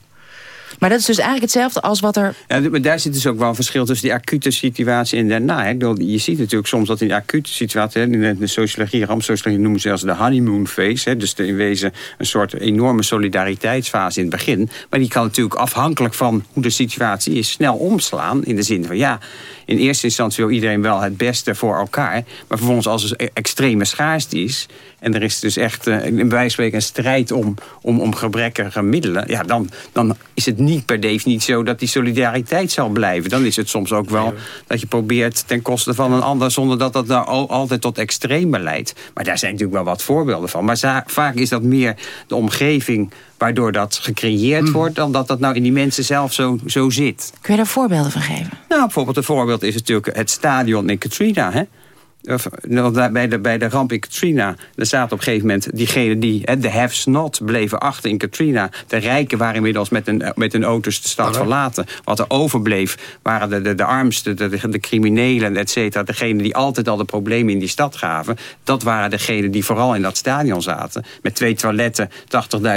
maar dat is dus eigenlijk hetzelfde als wat er... Ja, maar daar zit dus ook wel een verschil tussen die acute situatie en daarna. Je ziet natuurlijk soms dat in de acute situatie... in de sociologie, rampsociologie noemen ze als de honeymoon phase. Dus in wezen een soort enorme solidariteitsfase in het begin. Maar die kan natuurlijk afhankelijk van hoe de situatie is... snel omslaan in de zin van ja in eerste instantie wil iedereen wel het beste voor elkaar. Maar vervolgens als er extreme schaarste is... en er is dus echt uh, in wijze een strijd om, om, om gebrekkige middelen... Ja, dan, dan is het niet per definitie zo dat die solidariteit zal blijven. Dan is het soms ook wel dat je probeert ten koste van een ander... zonder dat dat nou altijd tot extreme leidt. Maar daar zijn natuurlijk wel wat voorbeelden van. Maar vaak is dat meer de omgeving waardoor dat gecreëerd hmm. wordt... dan dat dat nou in die mensen zelf zo, zo zit. Kun je daar voorbeelden van geven? Nou, bijvoorbeeld een voorbeeld is natuurlijk het stadion in Katrina. Hè? Bij, de, bij de ramp in Katrina, er zaten op een gegeven moment diegenen die, de haves not, bleven achter in Katrina. De rijken waren inmiddels met een, met een auto's de stad verlaten. Wat er overbleef waren de, de, de armsten, de, de, de criminelen, et cetera. Degenen die altijd al de problemen in die stad gaven. Dat waren degenen die vooral in dat stadion zaten. Met twee toiletten,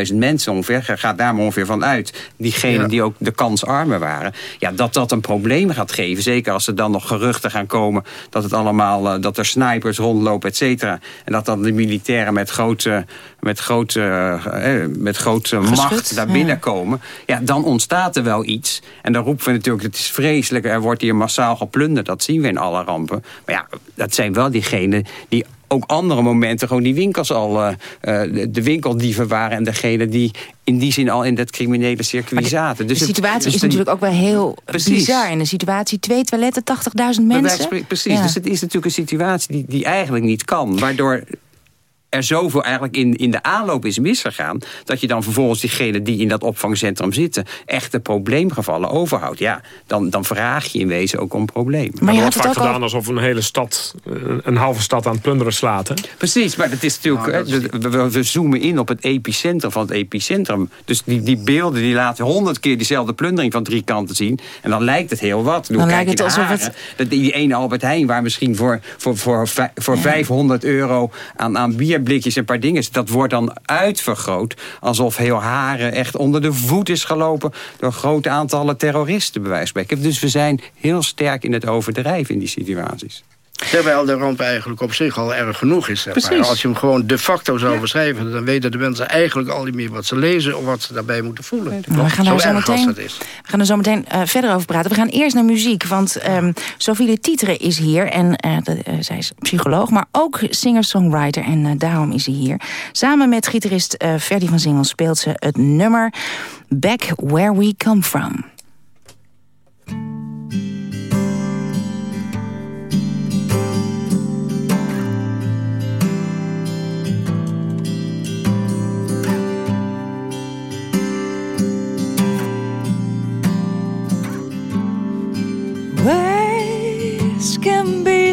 80.000 mensen ongeveer. Gaat daar maar ongeveer van uit. Diegenen die ook de kansarmen waren. Ja, dat dat een probleem gaat geven. Zeker als er dan nog geruchten gaan komen dat het allemaal... Eh, dat er snipers rondlopen, et cetera. En dat dan de militairen met grote, met grote, eh, met grote macht daar binnenkomen. Ja. ja, dan ontstaat er wel iets. En dan roepen we natuurlijk, het is vreselijk, er wordt hier massaal geplunderd. Dat zien we in alle rampen. Maar ja, dat zijn wel diegenen die ook andere momenten gewoon die winkels al uh, de winkeldieven waren... en degene die in die zin al in dat criminele circuit zaten. Dus de situatie dus is natuurlijk ook wel heel precies. bizar. In een situatie twee toiletten, 80.000 mensen. Precies, dus het is natuurlijk een situatie die, die eigenlijk niet kan. Waardoor er zoveel eigenlijk in, in de aanloop is misgegaan... dat je dan vervolgens diegenen die in dat opvangcentrum zitten... echte probleemgevallen overhoudt. Ja, dan, dan vraag je in wezen ook om problemen. Maar je wordt vaak gedaan alsof een hele stad... een halve stad aan het plunderen slaat, hè? Precies, maar dat is natuurlijk... we, we, zoomen in op het epicentrum van het epicentrum. Dus die, die beelden die laten honderd keer diezelfde plundering van drie kanten zien. En dan lijkt het heel wat. Dan lijkt het alsof het... Die ene Albert Heijn waar misschien voor, voor, voor, voor 500 euro aan, aan bier blikjes en een paar dingen. Dat wordt dan uitvergroot alsof heel Haren echt onder de voet is gelopen... door grote aantallen terroristen, bij wijze van Dus we zijn heel sterk in het overdrijven in die situaties. Terwijl de ramp eigenlijk op zich al erg genoeg is. Als je hem gewoon de facto zou beschrijven... dan weten de mensen eigenlijk al niet meer wat ze lezen... of wat ze daarbij moeten voelen. we gaan daar zo meteen, we gaan er zo meteen uh, verder over praten. We gaan eerst naar muziek, want um, Sophie Tieteren is hier. En uh, zij is psycholoog, maar ook singer-songwriter. En daarom is ze hier. Samen met gitarist Ferdy van Zingel speelt ze het nummer... Back Where We Come From.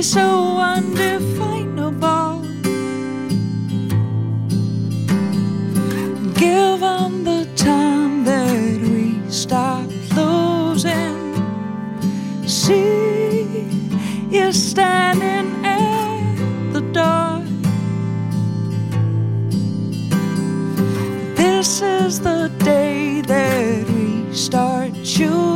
So undefinable Given the time that we stop losing. See you standing at the door. This is the day that we start choosing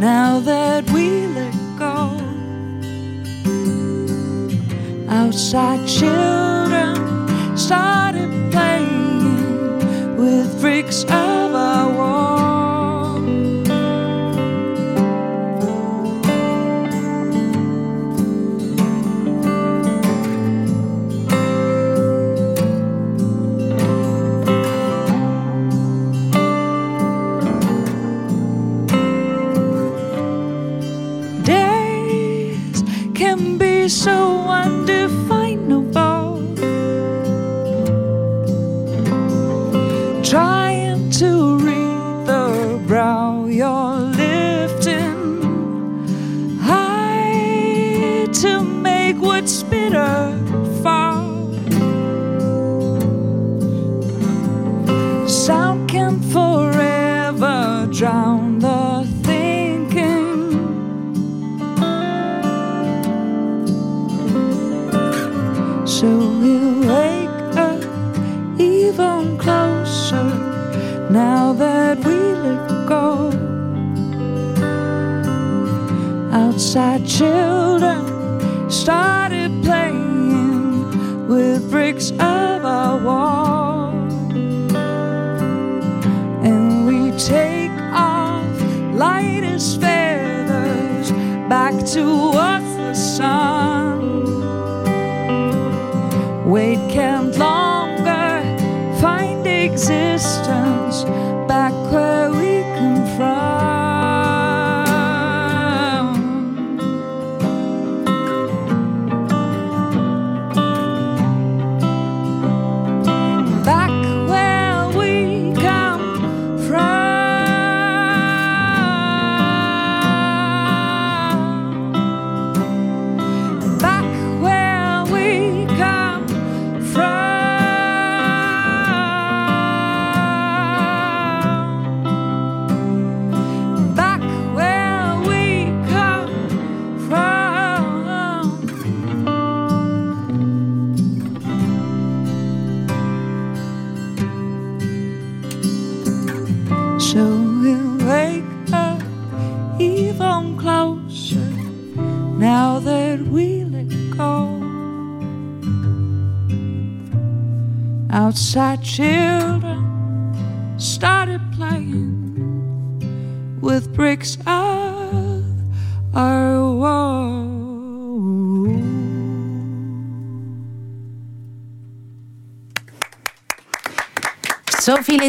now that we let go. Outside children started playing with bricks of our wall.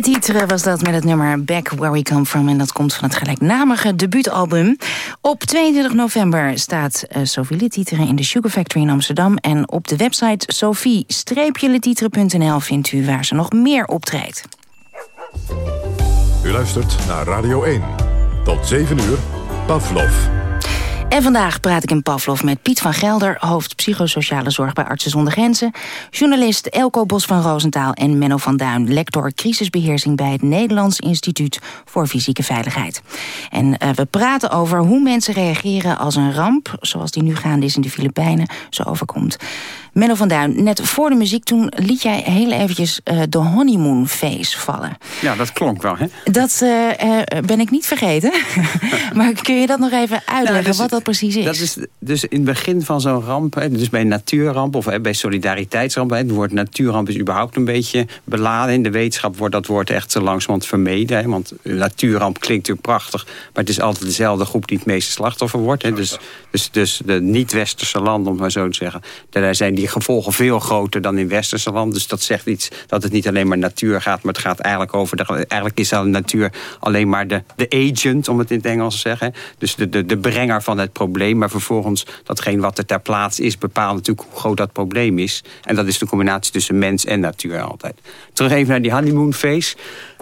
Letitre was dat met het nummer Back Where We Come From. En dat komt van het gelijknamige debuutalbum. Op 22 november staat uh, Sophie Letitre in de Sugar Factory in Amsterdam. En op de website sophie-letitre.nl vindt u waar ze nog meer optreedt. U luistert naar Radio 1. Tot 7 uur, Pavlov. En vandaag praat ik in Pavlov met Piet van Gelder... hoofd psychosociale zorg bij Artsen zonder Grenzen... journalist Elko Bos van Roosentaal en Menno van Duin... lector crisisbeheersing bij het Nederlands Instituut voor Fysieke Veiligheid. En uh, we praten over hoe mensen reageren als een ramp... zoals die nu gaande is in de Filipijnen, zo overkomt. Menno van Duin, net voor de muziek toen liet jij heel eventjes uh, de honeymoon face vallen. Ja, dat klonk wel, hè? Dat uh, ben ik niet vergeten. <laughs> maar kun je dat nog even uitleggen, nou, dus, wat dat precies is? Dat is dus in het begin van zo'n ramp, hè, dus bij natuurramp of hè, bij solidariteitsramp... Hè, het woord natuurramp is überhaupt een beetje beladen. In de wetenschap wordt dat woord echt langzamerhand vermeden. Hè, want natuurramp klinkt natuurlijk prachtig... maar het is altijd dezelfde groep die het meeste slachtoffer wordt. Hè, dus, dus, dus de niet-westerse landen, om maar zo te zeggen... daar zijn die die gevolgen veel groter dan in westerse landen. Dus dat zegt iets dat het niet alleen maar natuur gaat... maar het gaat eigenlijk over... De, eigenlijk is de natuur alleen maar de, de agent, om het in het Engels te zeggen. Dus de, de, de brenger van het probleem. Maar vervolgens, datgene wat er ter plaatse is... bepaalt natuurlijk hoe groot dat probleem is. En dat is de combinatie tussen mens en natuur altijd. Terug even naar die honeymoon phase.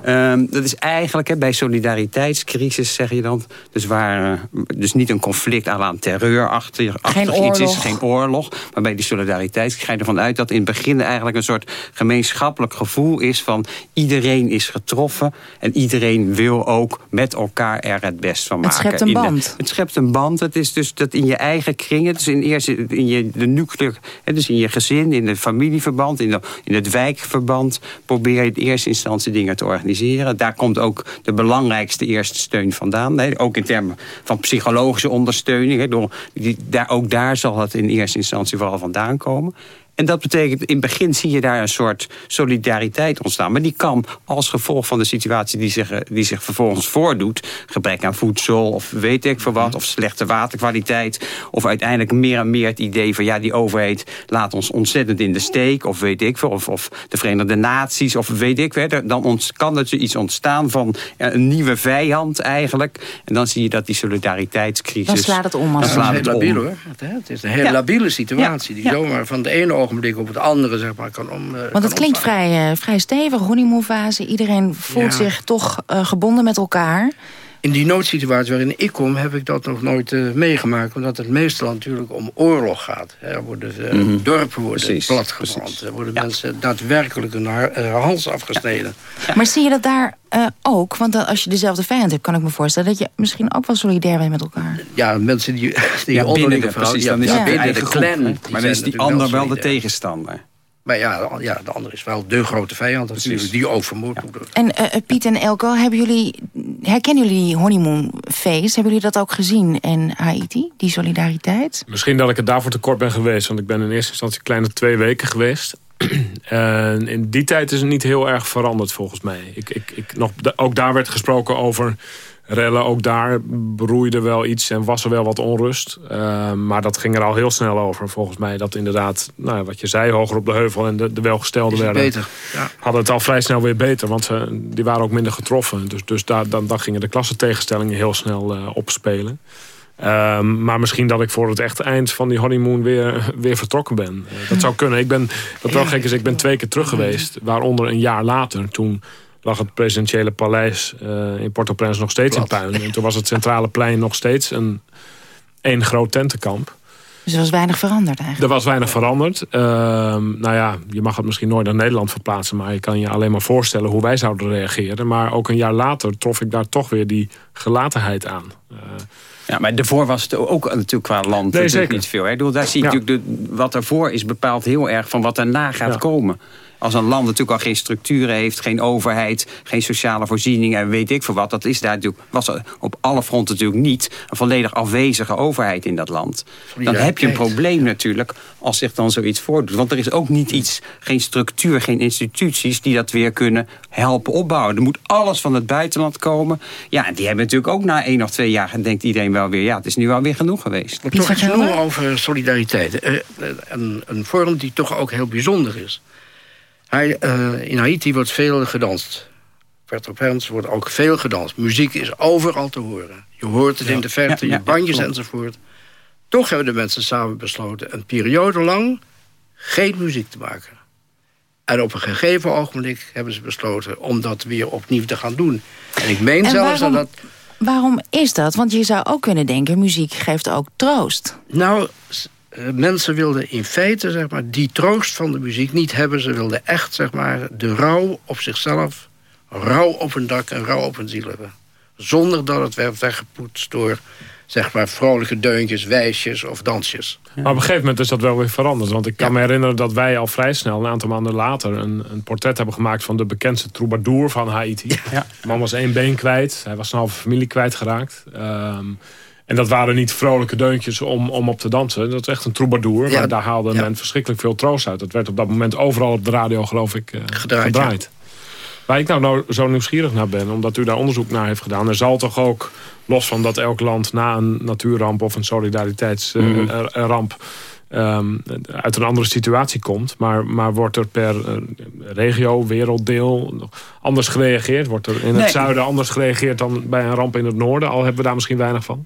Um, dat is eigenlijk bij solidariteitscrisis, zeg je dan... dus, waar, uh, dus niet een conflict aan terreur achter, achter iets is, geen oorlog... maar bij die solidariteit ga je ervan uit dat in het begin... eigenlijk een soort gemeenschappelijk gevoel is van... iedereen is getroffen en iedereen wil ook met elkaar er het best van maken. Het schept een band. De, het schept een band. Het is dus dat in je eigen kringen, dus in, eerst in je, de nuclear... dus in je gezin, in het familieverband, in, de, in het wijkverband... probeer je in eerste instantie dingen te organiseren daar komt ook de belangrijkste eerste steun vandaan. Ook in termen van psychologische ondersteuning. Door, die, daar, ook daar zal het in eerste instantie vooral vandaan komen. En dat betekent, in het begin zie je daar een soort solidariteit ontstaan. Maar die kan als gevolg van de situatie die zich, die zich vervolgens voordoet... gebrek aan voedsel of weet ik veel wat... of slechte waterkwaliteit... of uiteindelijk meer en meer het idee van... ja, die overheid laat ons ontzettend in de steek... of weet ik veel, of, of de Verenigde Naties, of weet ik veel... dan ont, kan er iets ontstaan van een nieuwe vijand eigenlijk. En dan zie je dat die solidariteitscrisis... Dan slaat het om. Als het, is heel labiel, hoor. Het is een hele labiele situatie... die zomaar van de ene ogenblik op het andere zeg maar, kan om. Uh, Want het klinkt vrij, uh, vrij stevig, honeymoon-fase. Iedereen voelt zich toch uh, gebonden met elkaar. In die noodsituatie waarin ik kom, heb ik dat nog nooit uh, meegemaakt. Omdat het meestal natuurlijk om oorlog gaat. Er worden uh, mm -hmm. dorpen worden platgebrand. Er worden ja. mensen daadwerkelijk hun uh, hals afgesneden. Ja. Maar zie je dat daar ook? Want als je dezelfde vijand hebt, kan ik me voorstellen... dat je misschien ook wel solidair bent met elkaar. Ja, mensen die, die ja, onderlinge precies, dan is ja, binnen de clan. Maar dan is die ander wel de tegenstander. Maar ja, ja, de andere is wel de grote vijand natuurlijk, die ook vermoord moet worden. En uh, Piet en Elko, hebben jullie, herkennen jullie die honeymoon feest? Hebben jullie dat ook gezien in Haiti, die solidariteit? Misschien dat ik het daarvoor tekort ben geweest, want ik ben in eerste instantie kleine twee weken geweest. <clears throat> en in die tijd is het niet heel erg veranderd volgens mij. Ik, ik, ik, nog, ook daar werd gesproken over rellen. Ook daar broeide wel iets en was er wel wat onrust. Uh, maar dat ging er al heel snel over. Volgens mij dat inderdaad, nou, wat je zei, hoger op de heuvel... en de, de welgestelden werden, beter. Ja. hadden het al vrij snel weer beter. Want ze, die waren ook minder getroffen. Dus, dus daar, dan, dan gingen de klassentegenstellingen heel snel uh, opspelen. Uh, maar misschien dat ik voor het echte eind van die honeymoon weer, <laughs> weer vertrokken ben. Dat zou kunnen. Ik ben, wat wel gek is, ik ben twee keer terug geweest. Waaronder een jaar later, toen lag het presidentiële paleis uh, in Port-au-Prince nog steeds Plat. in puin. En toen was het centrale plein nog steeds een één groot tentenkamp. Dus er was weinig veranderd eigenlijk? Er was weinig veranderd. Uh, nou ja, je mag het misschien nooit naar Nederland verplaatsen... maar je kan je alleen maar voorstellen hoe wij zouden reageren. Maar ook een jaar later trof ik daar toch weer die gelatenheid aan. Uh, ja, maar daarvoor was het ook natuurlijk qua land nee, zeker. niet veel. Hè? Bedoel, daar zie je ja. natuurlijk de, wat ervoor is bepaald heel erg van wat daarna gaat ja. komen. Als een land natuurlijk al geen structuren heeft, geen overheid, geen sociale voorzieningen en weet ik veel wat. Dat is daar natuurlijk, was op alle fronten natuurlijk niet een volledig afwezige overheid in dat land. Dan heb je een probleem natuurlijk als zich dan zoiets voordoet. Want er is ook niet iets, geen structuur, geen instituties die dat weer kunnen helpen opbouwen. Er moet alles van het buitenland komen. Ja, en die hebben natuurlijk ook na één of twee jaar, denkt iedereen wel weer, ja, het is nu wel weer genoeg geweest. Maar toch iets noemen over solidariteit. Uh, een, een vorm die toch ook heel bijzonder is. Hij, in Haiti wordt veel gedanst. Port-au-Prince wordt ook veel gedanst. Muziek is overal te horen. Je hoort het in de verte, je bandjes enzovoort. Toch hebben de mensen samen besloten... een periode lang geen muziek te maken. En op een gegeven ogenblik hebben ze besloten... om dat weer opnieuw te gaan doen. En ik meen zelfs waarom, dat... Waarom is dat? Want je zou ook kunnen denken... muziek geeft ook troost. Nou, eh, mensen wilden in feite zeg maar, die troost van de muziek niet hebben. Ze wilden echt zeg maar, de rouw op zichzelf... rouw op een dak en rouw op een ziel hebben. Zonder dat het werd weggepoetst door zeg maar vrolijke deuntjes, wijsjes of dansjes. Maar op een gegeven moment is dat wel weer veranderd. Want ik kan me herinneren dat wij al vrij snel, een aantal maanden later... een, een portret hebben gemaakt van de bekendste troubadour van Haiti. Ja. De man was één been kwijt. Hij was een halve familie kwijtgeraakt. Um, en dat waren niet vrolijke deuntjes om, om op te dansen. Dat was echt een troubadour. Ja. Maar daar haalde men verschrikkelijk veel troost uit. Dat werd op dat moment overal op de radio, geloof ik, uh, gedraaid. gedraaid. Waar ik nou, nou zo nieuwsgierig naar ben, omdat u daar onderzoek naar heeft gedaan... er zal toch ook, los van dat elk land na een natuurramp of een solidariteitsramp... Um, uit een andere situatie komt. Maar, maar wordt er per uh, regio, werelddeel anders gereageerd? Wordt er in het zuiden anders gereageerd dan bij een ramp in het noorden? Al hebben we daar misschien weinig van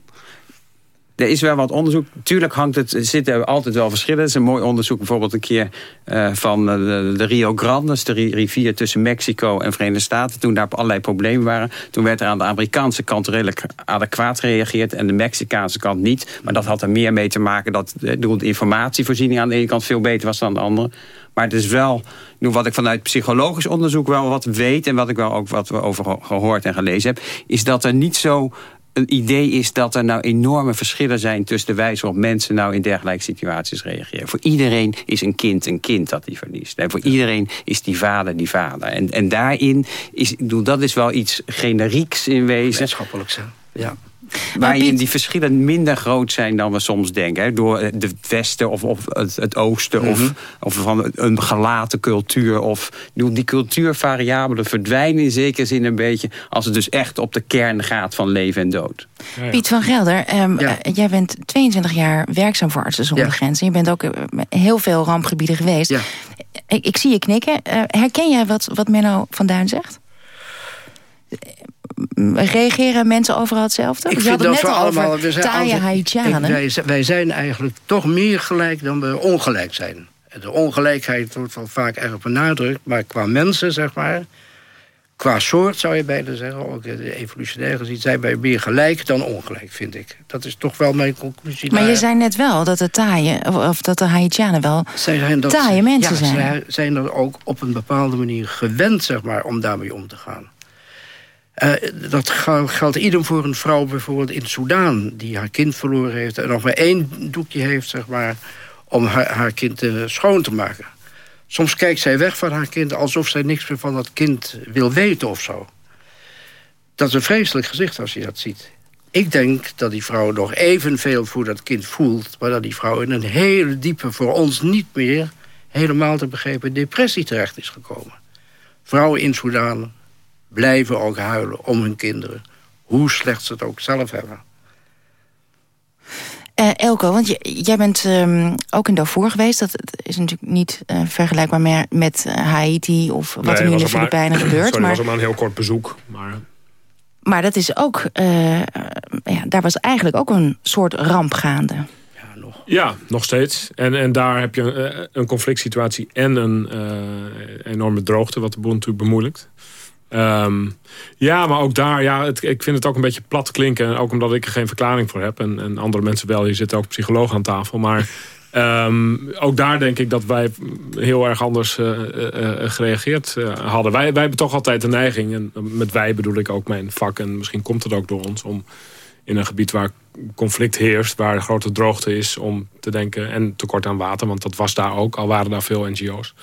er is wel wat onderzoek. Tuurlijk hangt het, zitten altijd wel verschillen. Er is een mooi onderzoek bijvoorbeeld een keer uh, van eh, de, de, Rio Grande. Dus de rivier tussen Mexico en Verenigde Staten. Toen daar allerlei problemen waren. Toen werd er aan de Amerikaanse kant redelijk adequaat gereageerd. En de Mexicaanse kant niet. Maar dat had er meer mee te maken dat eh, de informatievoorziening aan de ene kant veel beter was dan de andere. Maar het is wel, wat ik vanuit psychologisch onderzoek wel wat weet... en wat ik wel ook wat we over gehoord en gelezen heb... is dat er niet zo een idee is dat er nou enorme verschillen zijn... tussen de wijze waarop mensen nou in dergelijke situaties reageren. Voor iedereen is een kind een kind dat hij verliest. En voor iedereen is die vader die vader. En, en daarin is, dat is wel iets generieks in wezen. Wetenschappelijk, ja. Waarin die verschillen minder groot zijn dan we soms denken. Hè? Door het westen of, of het, het oosten of, mhm. of van een gelaten cultuur. Of, die cultuurvariabelen verdwijnen in zekere zin een beetje... als het dus echt op de kern gaat van leven en dood. Piet van Gelder, ehm, eh, jij bent 22 jaar werkzaam voor Artsen zonder Grenzen. Je bent ook uh, heel veel rampgebieden geweest. Ik, ik, zie je knikken. Uh, herken jij wat, wat Menno van Duin zegt? Reageren mensen overal hetzelfde? Ik vind dat we allemaal... We zijn wij, wij zijn eigenlijk toch meer gelijk dan we ongelijk zijn. De ongelijkheid wordt wel vaak erg benadrukt. Maar qua mensen, zeg maar... Qua soort zou je bijna zeggen, ook evolutionair gezien... zijn wij meer gelijk dan ongelijk, vind ik. Dat is toch wel mijn conclusie. Maar je zei net wel dat de taaien, of dat de Haitianen wel zijn dat, taaie mensen zijn. Ja, zijn er ook op een bepaalde manier gewend, zeg maar, om daarmee om te gaan. Uh, dat geldt ieder voor een vrouw bijvoorbeeld in Soudaan... die haar kind verloren heeft en nog maar één doekje heeft... Zeg maar, om haar, haar kind uh, schoon te maken. Soms kijkt zij weg van haar kind... alsof zij niks meer van dat kind wil weten of zo. Dat is een vreselijk gezicht als je dat ziet. Ik denk dat die vrouw nog evenveel voor dat kind voelt... maar dat die vrouw in een hele diepe, voor ons niet meer... helemaal te begrepen depressie terecht is gekomen. Vrouwen in Soudaan blijven ook huilen om hun kinderen. Hoe slecht ze het ook zelf hebben. Uh, Elko, want jij bent um, ook in Darfur geweest. Dat is natuurlijk niet uh, vergelijkbaar meer met uh, Haiti... of wat er nu in de Filipijnen <clears throat> gebeurt. Sorry, maar was maar een heel kort bezoek. Maar, maar dat is ook... ja, daar was eigenlijk ook een soort ramp gaande. Ja, nog, ja, nog steeds. En, en daar heb je een, een conflict situatie en een enorme droogte... wat de boel natuurlijk bemoeilijkt. Um, ja, maar ook daar, ja, het, ik vind het ook een beetje plat klinken. Ook omdat ik er geen verklaring voor heb. En, en andere mensen wel, hier zitten ook psycholoog aan tafel. Maar um, <laughs> ook daar denk ik dat wij heel erg anders uh, uh, gereageerd uh, hadden. Wij, wij hebben toch altijd de neiging, en met wij bedoel ik ook mijn vak... en misschien komt het ook door ons, om in een gebied waar conflict heerst... waar grote droogte is, om te denken... en tekort aan water, want dat was daar ook, al waren daar veel NGO's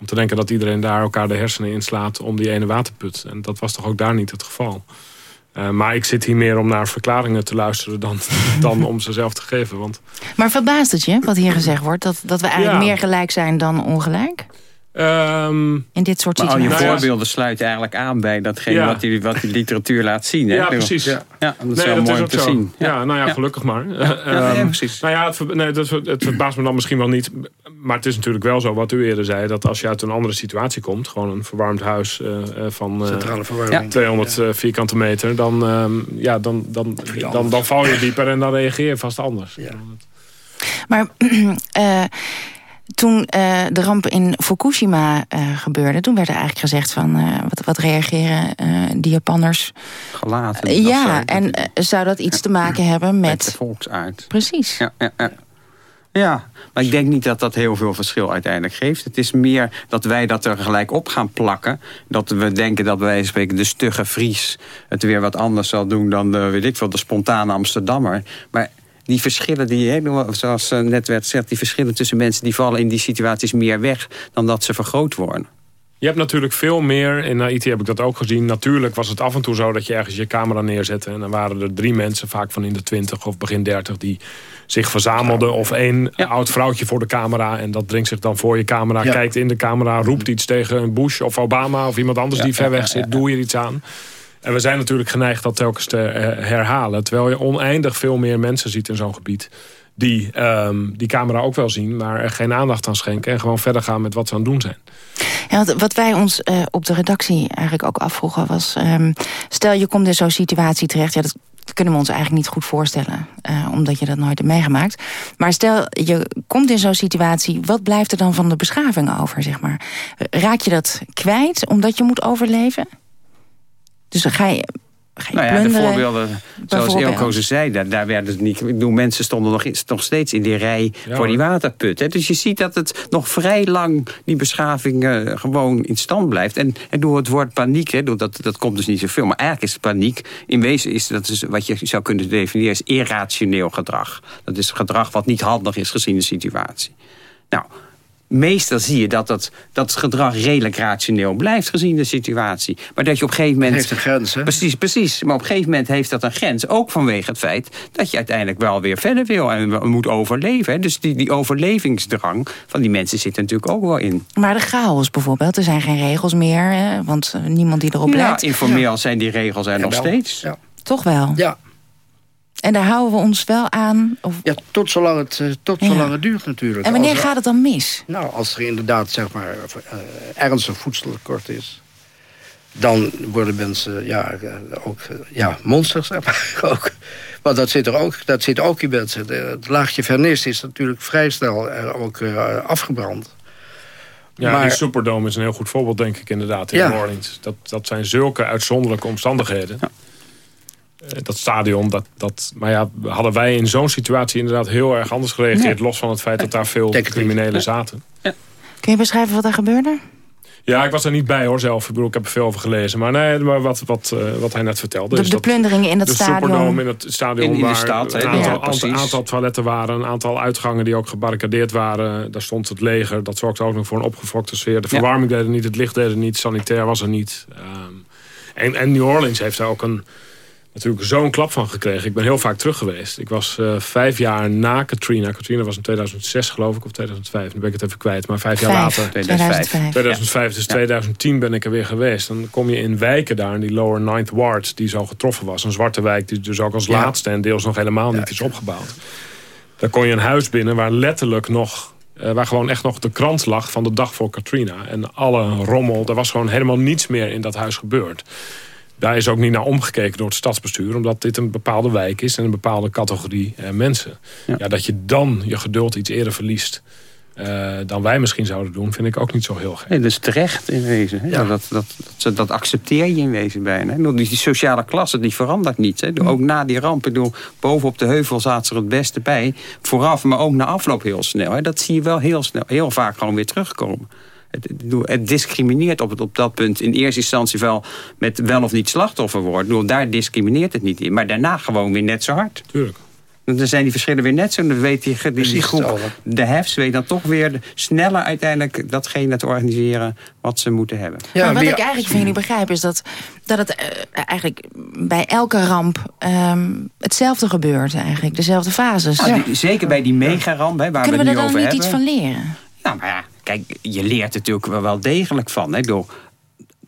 om te denken dat iedereen daar elkaar de hersenen inslaat om die ene waterput. En dat was toch ook daar niet het geval. Uh, maar ik zit hier meer om naar verklaringen te luisteren dan, <laughs> dan om ze zelf te geven. Want... Maar verbaast het je, wat hier gezegd wordt, dat, dat we eigenlijk meer gelijk zijn dan ongelijk? Um, in dit soort situaties. Maar al je voorbeelden sluiten eigenlijk aan bij datgene ja. wat, die, wat die literatuur laat zien. Hè? Ja, precies. Ja, ja dat is nee, wel dat mooi om te zo. zien. Ja, nou ja, gelukkig maar. Ja, um, precies. Nou ja, het, nee, het, het verbaast me dan misschien wel niet. Maar het is natuurlijk wel zo, wat u eerder zei... dat als je uit een andere situatie komt... gewoon een verwarmd huis uh, van uh, 200 uh, vierkante meter... Dan, um, ja, dan, dan, dan, dan, dan val je dieper en dan reageer je vast anders. Maar... <clears throat> toen uh, de ramp in Fukushima uh, gebeurde... toen werd er eigenlijk gezegd van... Uh, wat, wat reageren die Japanners... Gelaten. ja, en zou dat iets te maken hebben met... met de volksaard. Precies. Ja, ja, ja. Ja, maar ik denk niet dat dat heel veel verschil uiteindelijk geeft. Het is meer dat wij dat er gelijk op gaan plakken. Dat we denken dat wij spreken de stugge Fries het weer wat anders zal doen dan de, weet ik veel, de spontane Amsterdammer. Maar die verschillen, die, zoals net werd gezegd... die verschillen tussen mensen die vallen in die situaties meer weg... dan dat ze vergroot worden. Je hebt natuurlijk veel meer, in IT heb ik dat ook gezien... natuurlijk was het af en toe zo dat je ergens je camera neerzette... en dan waren er drie mensen, vaak van in de twintig of begin dertig... die zich verzamelden of één oud vrouwtje voor de camera... en dat dringt zich dan voor je camera, kijkt in de camera... roept iets tegen Bush of Obama of iemand anders die ver weg zit... doe je iets aan... En we zijn natuurlijk geneigd dat telkens te herhalen. Terwijl je oneindig veel meer mensen ziet in zo'n gebied... die um, die camera ook wel zien, maar er geen aandacht aan schenken... en gewoon verder gaan met wat ze aan het doen zijn. Ja, wat wij ons uh, op de redactie eigenlijk ook afvroegen was... Um, stel je komt in zo'n situatie terecht... Ja, dat kunnen we ons eigenlijk niet goed voorstellen. Uh, omdat je dat nooit hebt meegemaakt. Maar stel, je komt in zo'n situatie... wat blijft er dan van de beschaving over, zeg maar? Raak je dat kwijt omdat je moet overleven? Dus dan ga je, nou ja, de voorbeelden, zoals Eelco ze zei, daar, daar werden het niet... Ik bedoel, mensen stonden nog, nog steeds in die rij ja, voor die waterput. Hè. Dus je ziet dat het nog vrij lang, die beschaving, uh, gewoon in stand blijft. En, en door het woord paniek, hè, dat, dat komt dus niet zoveel. Maar eigenlijk is paniek, in wezen is dat is wat je zou kunnen definiëren... is irrationeel gedrag. Dat is gedrag wat niet handig is gezien de situatie. Nou meestal zie je dat het, dat het gedrag redelijk rationeel blijft gezien de situatie. Maar dat je op een gegeven moment... Het heeft een grens, hè? Precies, precies. Maar op een gegeven moment heeft dat een grens. Ook vanwege het feit dat je uiteindelijk wel weer verder wil en moet overleven. Hè. Dus die, die overlevingsdrang van die mensen zit er natuurlijk ook wel in. Maar de chaos bijvoorbeeld, er zijn geen regels meer. Hè? Want eh, niemand die erop ja, let. informeel zijn die regels er nog steeds. Ja. Toch wel? Ja. En daar houden we ons wel aan? Of... Ja, tot zolang het, eh, tot zolang het duurt natuurlijk. En wanneer gaat het dan mis? Nou, als er inderdaad zeg maar, uh, ernstig voedseltekort is... dan worden mensen ja, uh, ook ja, monsters, zeg maar. <laughs> ook. Want dat zit er ook, dat zit ook in mensen. Het laagje vernist is natuurlijk vrij snel ook afgebrand. Ja, maar, die Superdome is een heel goed voorbeeld, denk ik inderdaad, in ja. New Orleans. Dat, dat zijn zulke uitzonderlijke omstandigheden. Ja. Dat stadion, dat, dat, maar ja, hadden wij in zo'n situatie inderdaad heel erg anders gereageerd. Los van het feit dat daar veel criminelen zaten. Ja. Kun je beschrijven wat er gebeurde? Ja, ik was er niet bij hoor zelf. Ik bedoel, ik heb er veel over gelezen. Maar nee, maar wat, wat, uh, wat hij net vertelde. De, is de dat plunderingen in het de stadion. In het stadion in, in waar stad, een aantal, aantal, aantal, toiletten waren. Een aantal uitgangen die ook gebarricadeerd waren. Daar stond het leger. Dat zorgde ook nog voor een opgefokte sfeer. De verwarming ja. deed er niet, het licht deed er niet. Sanitair was er niet. Um, en, en New Orleans heeft daar ook een natuurlijk zo'n klap van gekregen. Ik ben heel vaak terug geweest. Ik was uh, vijf jaar na Katrina. Katrina was in 2006 geloof ik, of 2005. Nu ben ik het even kwijt, maar vijf, vijf. jaar later. 2005. 2005, dus ja. 2010 ben ik er weer geweest. Dan kom je in wijken daar, in die Lower Ninth Ward... die zo getroffen was. Een zwarte wijk die dus ook als ja. laatste en deels nog helemaal niet is opgebouwd. Daar kon je een huis binnen waar letterlijk nog... Uh, waar gewoon echt nog de krant lag van de dag voor Katrina. En alle rommel, er was gewoon helemaal niets meer in dat huis gebeurd. Daar is ook niet naar omgekeken door het stadsbestuur. Omdat dit een bepaalde wijk is en een bepaalde categorie eh, mensen. Ja. ja. dat je dan je geduld iets eerder verliest. Uh, dan wij misschien zouden doen, vind ik ook niet zo heel gek. Nee, dat is terecht in wezen. Ja. Dat, dat, dat, dat, accepteer je in wezen bijna. Die, die sociale klasse die verandert niet. Hè. Ook na die ramp, ik bedoel, boven op de heuvel zaten ze er het beste bij. Vooraf, maar ook na afloop heel snel. Hè. Dat zie je wel heel snel, heel vaak gewoon weer terugkomen. Het, het, discrimineert op, het, op dat punt in eerste instantie wel met wel of niet slachtoffer worden. Daar discrimineert het niet in. Maar daarna gewoon weer net zo hard. Tuurlijk. Dan zijn die verschillen weer net zo. Dan weet die, die, die groep, de hefs weet dan toch weer sneller uiteindelijk datgene te organiseren wat ze moeten hebben. Ja, maar wat ik eigenlijk van jullie begrijp is dat, dat het uh, eigenlijk bij elke ramp um, hetzelfde gebeurt eigenlijk. Dezelfde fases. Nou, die, zeker bij die megaramp hè, waar Kunnen we het nu over hebben. Kunnen we daar dan niet iets van leren? Nou, maar ja, kijk, je leert natuurlijk wel, degelijk van. Hè, door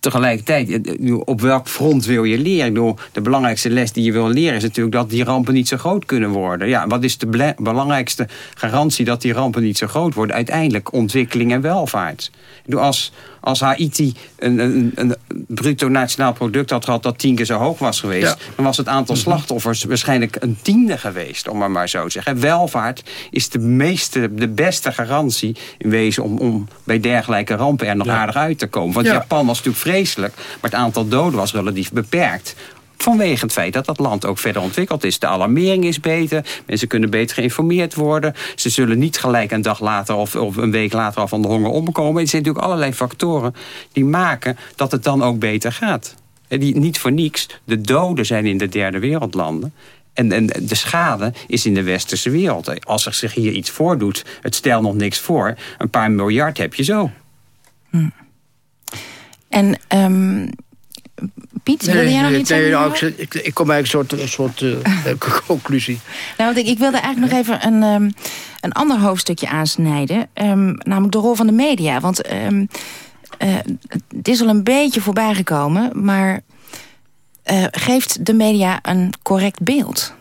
tegelijkertijd, eh, op welk front wil je leren? Door de belangrijkste les die je wil leren is natuurlijk dat die rampen niet zo groot kunnen worden. Ja, wat is de belangrijkste garantie dat die rampen niet zo groot worden? Uiteindelijk ontwikkeling en welvaart. Door als als Haiti een, een, een, bruto nationaal product had gehad dat tien keer zo hoog was geweest, dan was het aantal mhm. slachtoffers waarschijnlijk een tiende geweest, om maar, maar zo te zeggen. Welvaart is de, meeste, de beste garantie in wezen om, om bij dergelijke rampen er nog aardig uit te komen. Want Japan was natuurlijk vreselijk, maar het aantal doden was relatief beperkt. Vanwege het feit dat dat land ook verder ontwikkeld is. De alarmering is beter. Mensen kunnen beter geïnformeerd worden. Ze zullen niet gelijk een dag later of, of een week later al van de honger omkomen. Er zijn natuurlijk allerlei factoren die maken dat het dan ook beter gaat. En die, niet voor niets. De doden zijn in de derde wereldlanden. En, en, de schade is in de westerse wereld. Als er zich hier iets voordoet, het stel nog niks voor... een paar miljard heb je zo. Hm. En um, Piet, nee, wilde jij nog iets nee, nou, ik, ik, kom eigenlijk een soort, een soort <laughs> uh, conclusie. Nou, ik, ik wilde eigenlijk nog even een, um, een ander hoofdstukje aansnijden. Um, namelijk de rol van de media. Want um, uh, het is al een beetje voorbij gekomen... maar uh, geeft de media een correct beeld?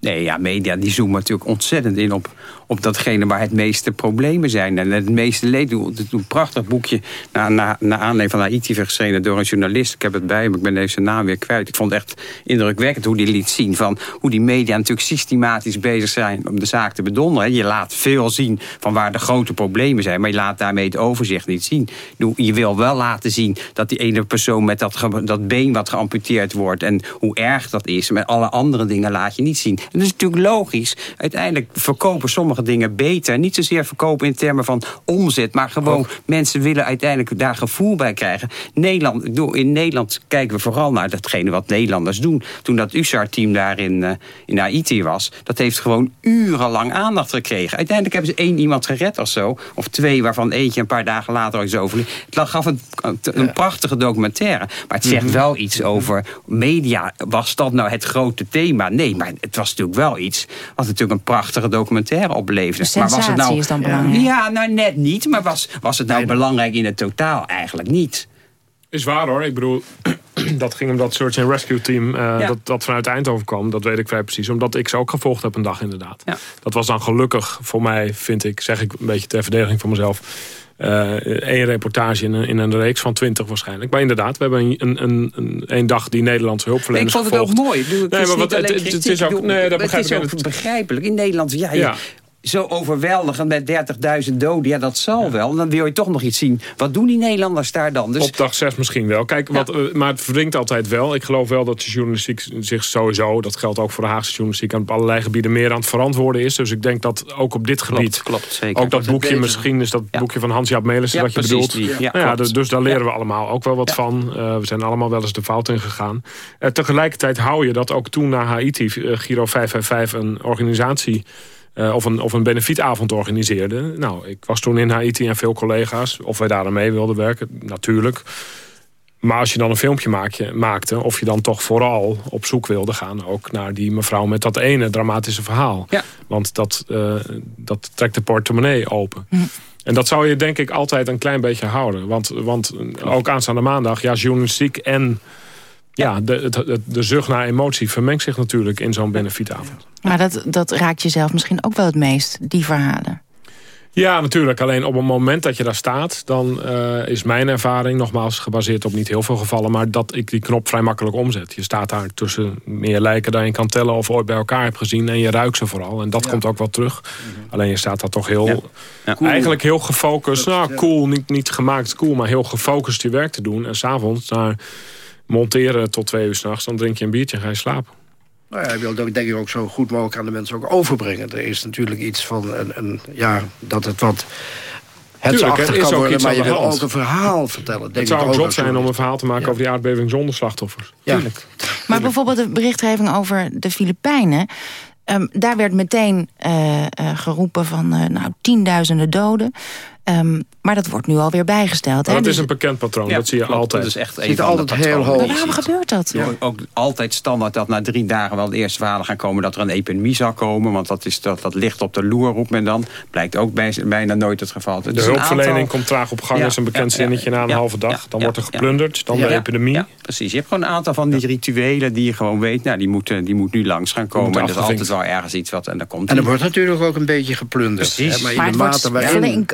Nee, ja, media die zoomen natuurlijk ontzettend in op, op datgene waar het meeste problemen zijn. En het meeste leed. Een prachtig boekje naar, naar, naar aanleiding van Haiti geschreven door een journalist. Ik heb het bij me, ik ben deze naam weer kwijt. Ik vond het echt indrukwekkend hoe die liet zien van hoe die media natuurlijk systematisch bezig zijn om de zaak te bedonderen. Je laat veel zien van waar de grote problemen zijn, maar je laat daarmee het overzicht niet zien. Je wil wel laten zien dat die ene persoon met dat, dat been wat geamputeerd wordt en hoe erg dat is. Met alle andere dingen laat je niet zien. En dat is natuurlijk logisch. Uiteindelijk verkopen sommige dingen beter. Niet zozeer verkopen in termen van omzet, maar gewoon mensen willen uiteindelijk daar gevoel bij krijgen. Nederland, in Nederland kijken we vooral naar datgene wat Nederlanders doen. Toen dat USAR-team daar in, uh, in Haiti was, dat heeft gewoon urenlang aandacht gekregen. Uiteindelijk hebben ze één iemand gered of zo, of twee, waarvan eentje een paar dagen later is overleden. Het gaf een, een prachtige documentaire, maar het zegt mhm. wel iets over media. Was dat nou het grote thema? Nee, maar het was natuurlijk wel iets wat natuurlijk een prachtige documentaire op maar was het nou, is dan belangrijk. Ja, nou net niet. Maar was, was het nou belangrijk in het totaal? Eigenlijk niet. Is waar hoor. Ik bedoel, <clears throat> dat ging om dat search and rescue team uh, dat, dat vanuit Eindhoven kwam. Dat weet ik vrij precies. Omdat ik ze ook gevolgd heb een dag inderdaad. Ja. Dat was dan gelukkig voor mij, vind ik, zeg ik een beetje ter verdediging van mezelf. Uh, één reportage in een, in een reeks van twintig waarschijnlijk. Maar inderdaad, we hebben een, een, een, een dag die Nederlandse hulpverleners Ik vond het ook mooi. nee, maar wat, het, het, is ook, nee, dat begrijp het is ook begrijpelijk. In Nederland, ja, ja zo overweldigend met 30.000 doden. Ja, dat zal wel. Dan wil je toch nog iets zien. Wat doen die Nederlanders daar dan? Dus... Op dag 6 misschien wel. Kijk, wat, eh, maar het verdrinkt altijd wel. Ik geloof wel dat de journalistiek zich sowieso... dat geldt ook voor de Haagse journalistiek... aan op allerlei gebieden meer aan het verantwoorden is. Dus ik denk dat ook op dit gebied... Klopt, zeker. Ook dat boekje misschien is dat boekje van Hans-Jaap Melissen... wat je bedoelt. ja, nou ja, dus, dus, daar leren we allemaal ook wel wat van. Uh, we zijn allemaal wel eens de fout in gegaan. Uh, tegelijkertijd hou je dat ook toen naar Haiti... Giro 555 een organisatie uh, of, een, of een benefietavond organiseerde. Nou, ik was toen in Haiti en veel collega's. Of wij daar aan mee wilden werken, natuurlijk. Maar als je dan een filmpje maakje, maakte... of je dan toch vooral op zoek wilde gaan... ook naar die mevrouw met dat ene dramatische verhaal. Ja. Want dat, uh, dat trekt de portemonnee open. Hm. En dat zou je denk ik altijd een klein beetje houden. Want, want ook aanstaande maandag, ja, journalistiek en ja, de, de, de zucht naar emotie vermengt zich natuurlijk in zo'n benefietavond. Maar dat, dat raakt jezelf misschien ook wel het meest, die verhalen. Ja, natuurlijk. Alleen op het moment dat je daar staat... dan uh, is mijn ervaring, nogmaals gebaseerd op niet heel veel gevallen... maar dat ik die knop vrij makkelijk omzet. Je staat daar tussen meer lijken dan je kan tellen... of ooit bij elkaar hebt gezien en je ruikt ze vooral. En dat komt ook wel terug. Mhm. Alleen je staat daar toch heel... Ja. Eigenlijk heel gefocust. Nou, cool, niet, niet gemaakt cool... maar heel gefocust je werk te doen. En s'avonds naar monteren tot twee uur s'nachts... dan drink je een biertje en ga je slapen. Nou ja, je wil denk ik ook zo goed mogelijk aan de mensen ook overbrengen. Er is natuurlijk iets van, een, een ja, dat het wat... Het Tuurlijk, kan is worden, maar je wil ook een verhaal vertellen. Denk het zou ook zot zijn om een verhaal te maken over die aardbeving zonder slachtoffers. Ja. Tuurlijk. Maar bijvoorbeeld de berichtgeving over de Filipijnen... Um, daar werd meteen uh, uh, geroepen van uh, nou, tienduizenden doden. Ehm, maar dat wordt nu alweer bijgesteld. Maar hè? dat is Dus- een bekend patroon, dat zie je klopt. altijd. Dat is echt Zit altijd de heel hoog. waarom gebeurt dat? Ja, ook altijd standaard dat na drie dagen wel de eerste verhalen gaan komen... dat er een epidemie zal komen. Want dat, is, dat, dat ligt op de loer, roept men dan. Blijkt ook bij, bijna nooit het geval. Het De een hulpverlening aantal- komt traag op gang, Ja, is een bekend zinnetje na een ja, halve dag. Dan ja, wordt er geplunderd, dan Ja, de epidemie. ja, precies. Je hebt gewoon een aantal van die rituelen die je gewoon weet... Nou, die, moeten, die moet nu langs gaan komen. En er is altijd wel ergens iets wat... En dan komt En er wordt natuurlijk ook een beetje geplunderd. Precies. Maar in de mate waarin...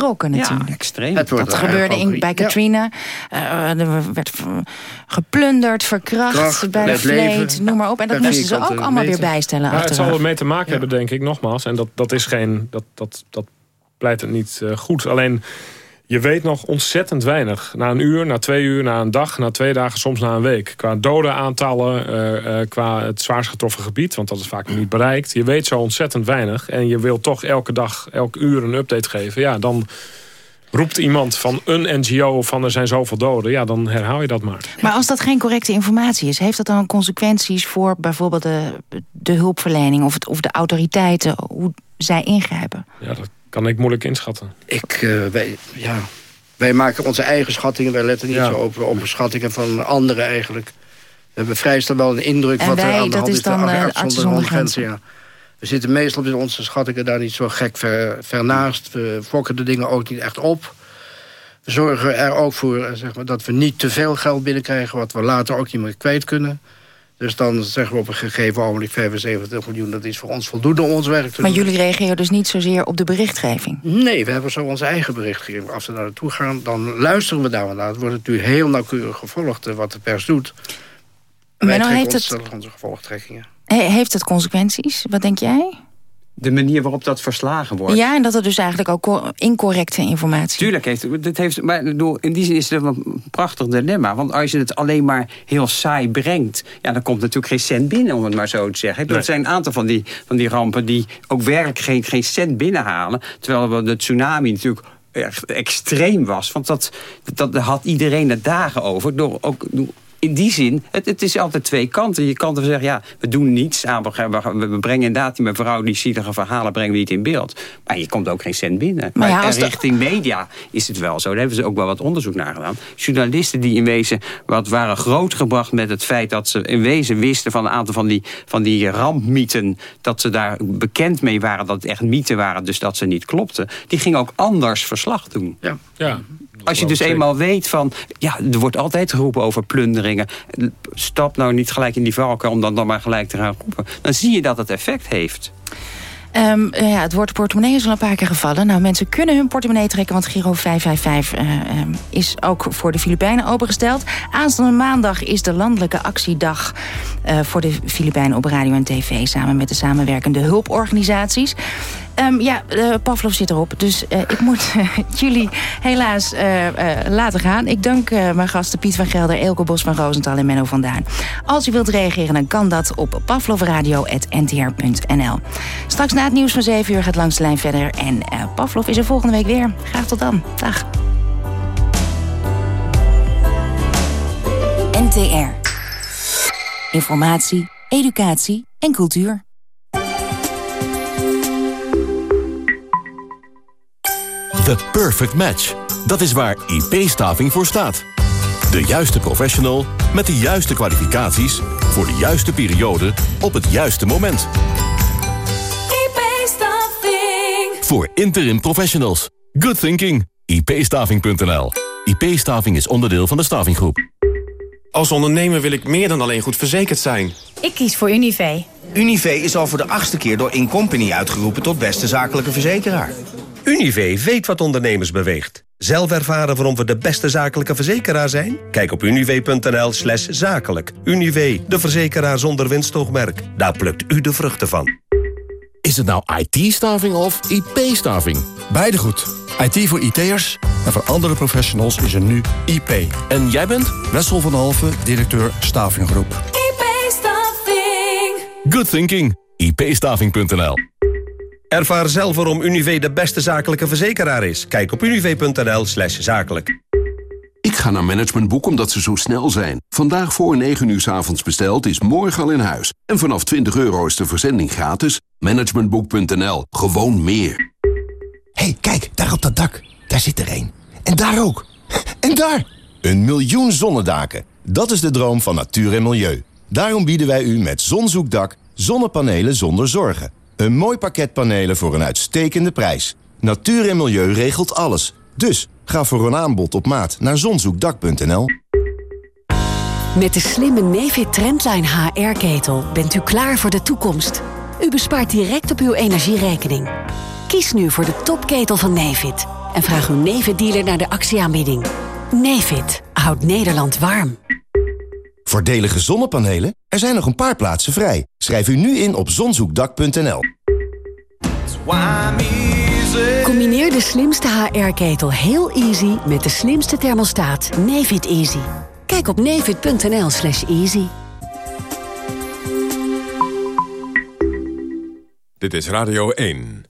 Ja, natuurlijk. extreem. Het Dat gebeurde in, bij ja. Katrina. Eh, er werd geplunderd, verkracht Kracht, bij de vleet, noem maar op. En dat moesten ze ook allemaal weer bijstellen Maar het zal achteraf. ermee te maken hebben, denk ik, nogmaals. En dat, dat is geen. Dat, dat, dat pleit het niet eh, goed. Alleen. Je weet nog ontzettend weinig. Na een uur, na twee uur, na een dag, na twee dagen, soms na een week. Qua dodenaantallen, eh, eh, qua het zwaarst getroffen gebied. Want dat is vaak niet bereikt. Je weet zo ontzettend weinig. En je wil toch elke dag, elk uur een update geven. Ja, dan roept iemand van een NGO van er zijn zoveel doden. Ja, dan herhaal je dat maar. Maar als dat geen correcte informatie is, heeft dat dan consequenties voor bijvoorbeeld de, de hulpverlening of, het, of de autoriteiten, hoe zij ingrijpen? Ja, dat kan ik moeilijk inschatten. Ik, eh, wij, ja, wij maken onze eigen schattingen. Wij letten niet Ja. zo op, op schattingen van anderen eigenlijk. We hebben vrij snel wel een indruk En wat er wij, aan de dat hand is is. dan, de eh, artsen Artsen zonder zonder grenzen. Ja. We zitten meestal in onze schattingen daar niet zo gek ver, ver naast. We fokken de dingen ook niet echt op. We zorgen er ook voor eh, zeg maar, dat we niet te veel geld binnenkrijgen... wat we later ook niet meer kwijt kunnen. Dus dan zeggen we op een gegeven ogenblik 75 miljoen... dat is voor ons voldoende om ons werk te Maar doen. jullie reageren dus niet zozeer op de berichtgeving? Nee, we hebben zo onze eigen berichtgeving. Als we daar naartoe gaan, dan luisteren we daar naar. Het wordt natuurlijk heel nauwkeurig gevolgd eh, wat de pers doet. Wij Menno, trekken heeft ons het- onze gevolgtrekkingen. He- heeft het consequenties? Wat denk jij? De manier waarop dat verslagen wordt. Ja, en dat er dus eigenlijk ook co- incorrecte informatie... Tuurlijk heeft het heeft, maar in die zin is het een prachtig dilemma. Want als je het alleen maar heel saai brengt, ja, dan komt natuurlijk geen cent binnen, om het maar zo te zeggen. Er Nee. zijn een aantal van die, van die rampen die ook werkelijk geen, geen cent binnenhalen. Terwijl we de tsunami natuurlijk echt extreem was. Want dat, dat daar had iedereen het dagen over. Door ook in die zin, het, het is altijd twee kanten. Je kan er zeggen, ja, we doen niets aan. We, we, we brengen inderdaad die mevrouw die zielige verhalen brengen we niet in beeld. Maar je komt ook geen cent binnen. Maar ja, Maar als de- richting media is het wel zo. Daar hebben ze ook wel wat onderzoek naar gedaan. Journalisten die in wezen wat waren grootgebracht met het feit dat ze in wezen wisten van een aantal van die, van die rampmythen. Dat ze daar bekend mee waren dat het echt mythen waren, dus dat ze niet klopten. Die gingen ook anders verslag doen. Ja. Ja. Als je dus eenmaal weet van, ja, er wordt altijd geroepen over plunderingen. Stap nou niet gelijk in die valken om dan, dan maar gelijk te gaan roepen. Dan zie je dat het effect heeft. Ehm, eh, ja, het woord portemonnee is al een paar keer gevallen. Nou, mensen kunnen hun portemonnee trekken, want Giro 555 eh, ehm, is ook voor de Filipijnen opengesteld. Aanstaande maandag is de landelijke actiedag eh, voor de Filipijnen op radio en tv... samen met de samenwerkende hulporganisaties. Ehm, ja, eh, Pavlov zit erop, dus eh, ik moet <laughs> jullie helaas eh, eh, laten gaan. Ik dank eh, mijn gasten Piet van Gelder, Eelco Bos van Roosenthal en Menno van Duin. Als u wilt reageren, dan kan dat op pavlovradio.ntr.nl. Straks na het nieuws van 7 uur gaat Langs de Lijn verder. En eh, Pavlov is er volgende week weer. Graag tot dan. Dag. NTR. Informatie, educatie en cultuur. The Perfect Match. Dat is waar IP-staving voor staat. De juiste professional met de juiste kwalificaties... voor de juiste periode op het juiste moment. IP-staffing. Voor interim professionals. Good thinking. ipstaving.nl IP-staving is onderdeel van de stavinggroep. Als ondernemer wil ik meer dan alleen goed verzekerd zijn. Ik kies voor Univé. Univé is al voor de achtste keer door Incompany uitgeroepen tot beste zakelijke verzekeraar. Univé weet wat ondernemers beweegt. Zelf ervaren waarom we de beste zakelijke verzekeraar zijn? Kijk op univé.nl slash zakelijk. Univé, de verzekeraar zonder winstoogmerk. Daar plukt u de vruchten van. Is het nou IT-staving of IP-staving? Beide goed. IT voor IT'ers en voor andere professionals is er nu IP. En jij bent? Wessel van Halve, directeur Stavinggroep. IP-staffing. Good thinking. ipstaving.nl Ervaar zelf waarom Univé de beste zakelijke verzekeraar is. Kijk op univé.nl slash zakelijk. Ik ga naar Managementboek omdat ze zo snel zijn. Vandaag voor 9 uur 's avonds besteld is morgen al in huis. En vanaf 20 euro is de verzending gratis. Managementboek.nl. Gewoon meer. hey, kijk, daar op dat dak. Daar zit er één. En daar ook. En daar! Een miljoen zonnedaken. Dat is de droom van natuur en milieu. Daarom bieden wij u met Zonzoekdak zonnepanelen zonder zorgen. Een mooi pakket panelen voor een uitstekende prijs. Natuur en milieu regelt alles. Dus ga voor een aanbod op maat naar zonzoekdak.nl. Met de slimme Nefit Trendline HR-ketel bent u klaar voor de toekomst. U bespaart direct op uw energierekening. Kies nu voor de topketel van Nefit. En vraag uw Nefit-dealer naar de actieaanbieding. Nefit houdt Nederland warm. Voordelige zonnepanelen? Er zijn nog een paar plaatsen vrij. Schrijf u nu in op zonzoekdak.nl. Combineer de slimste HR-ketel heel easy met de slimste thermostaat Nefit Easy. Kijk op nefit.nl slash easy. Dit is Radio 1.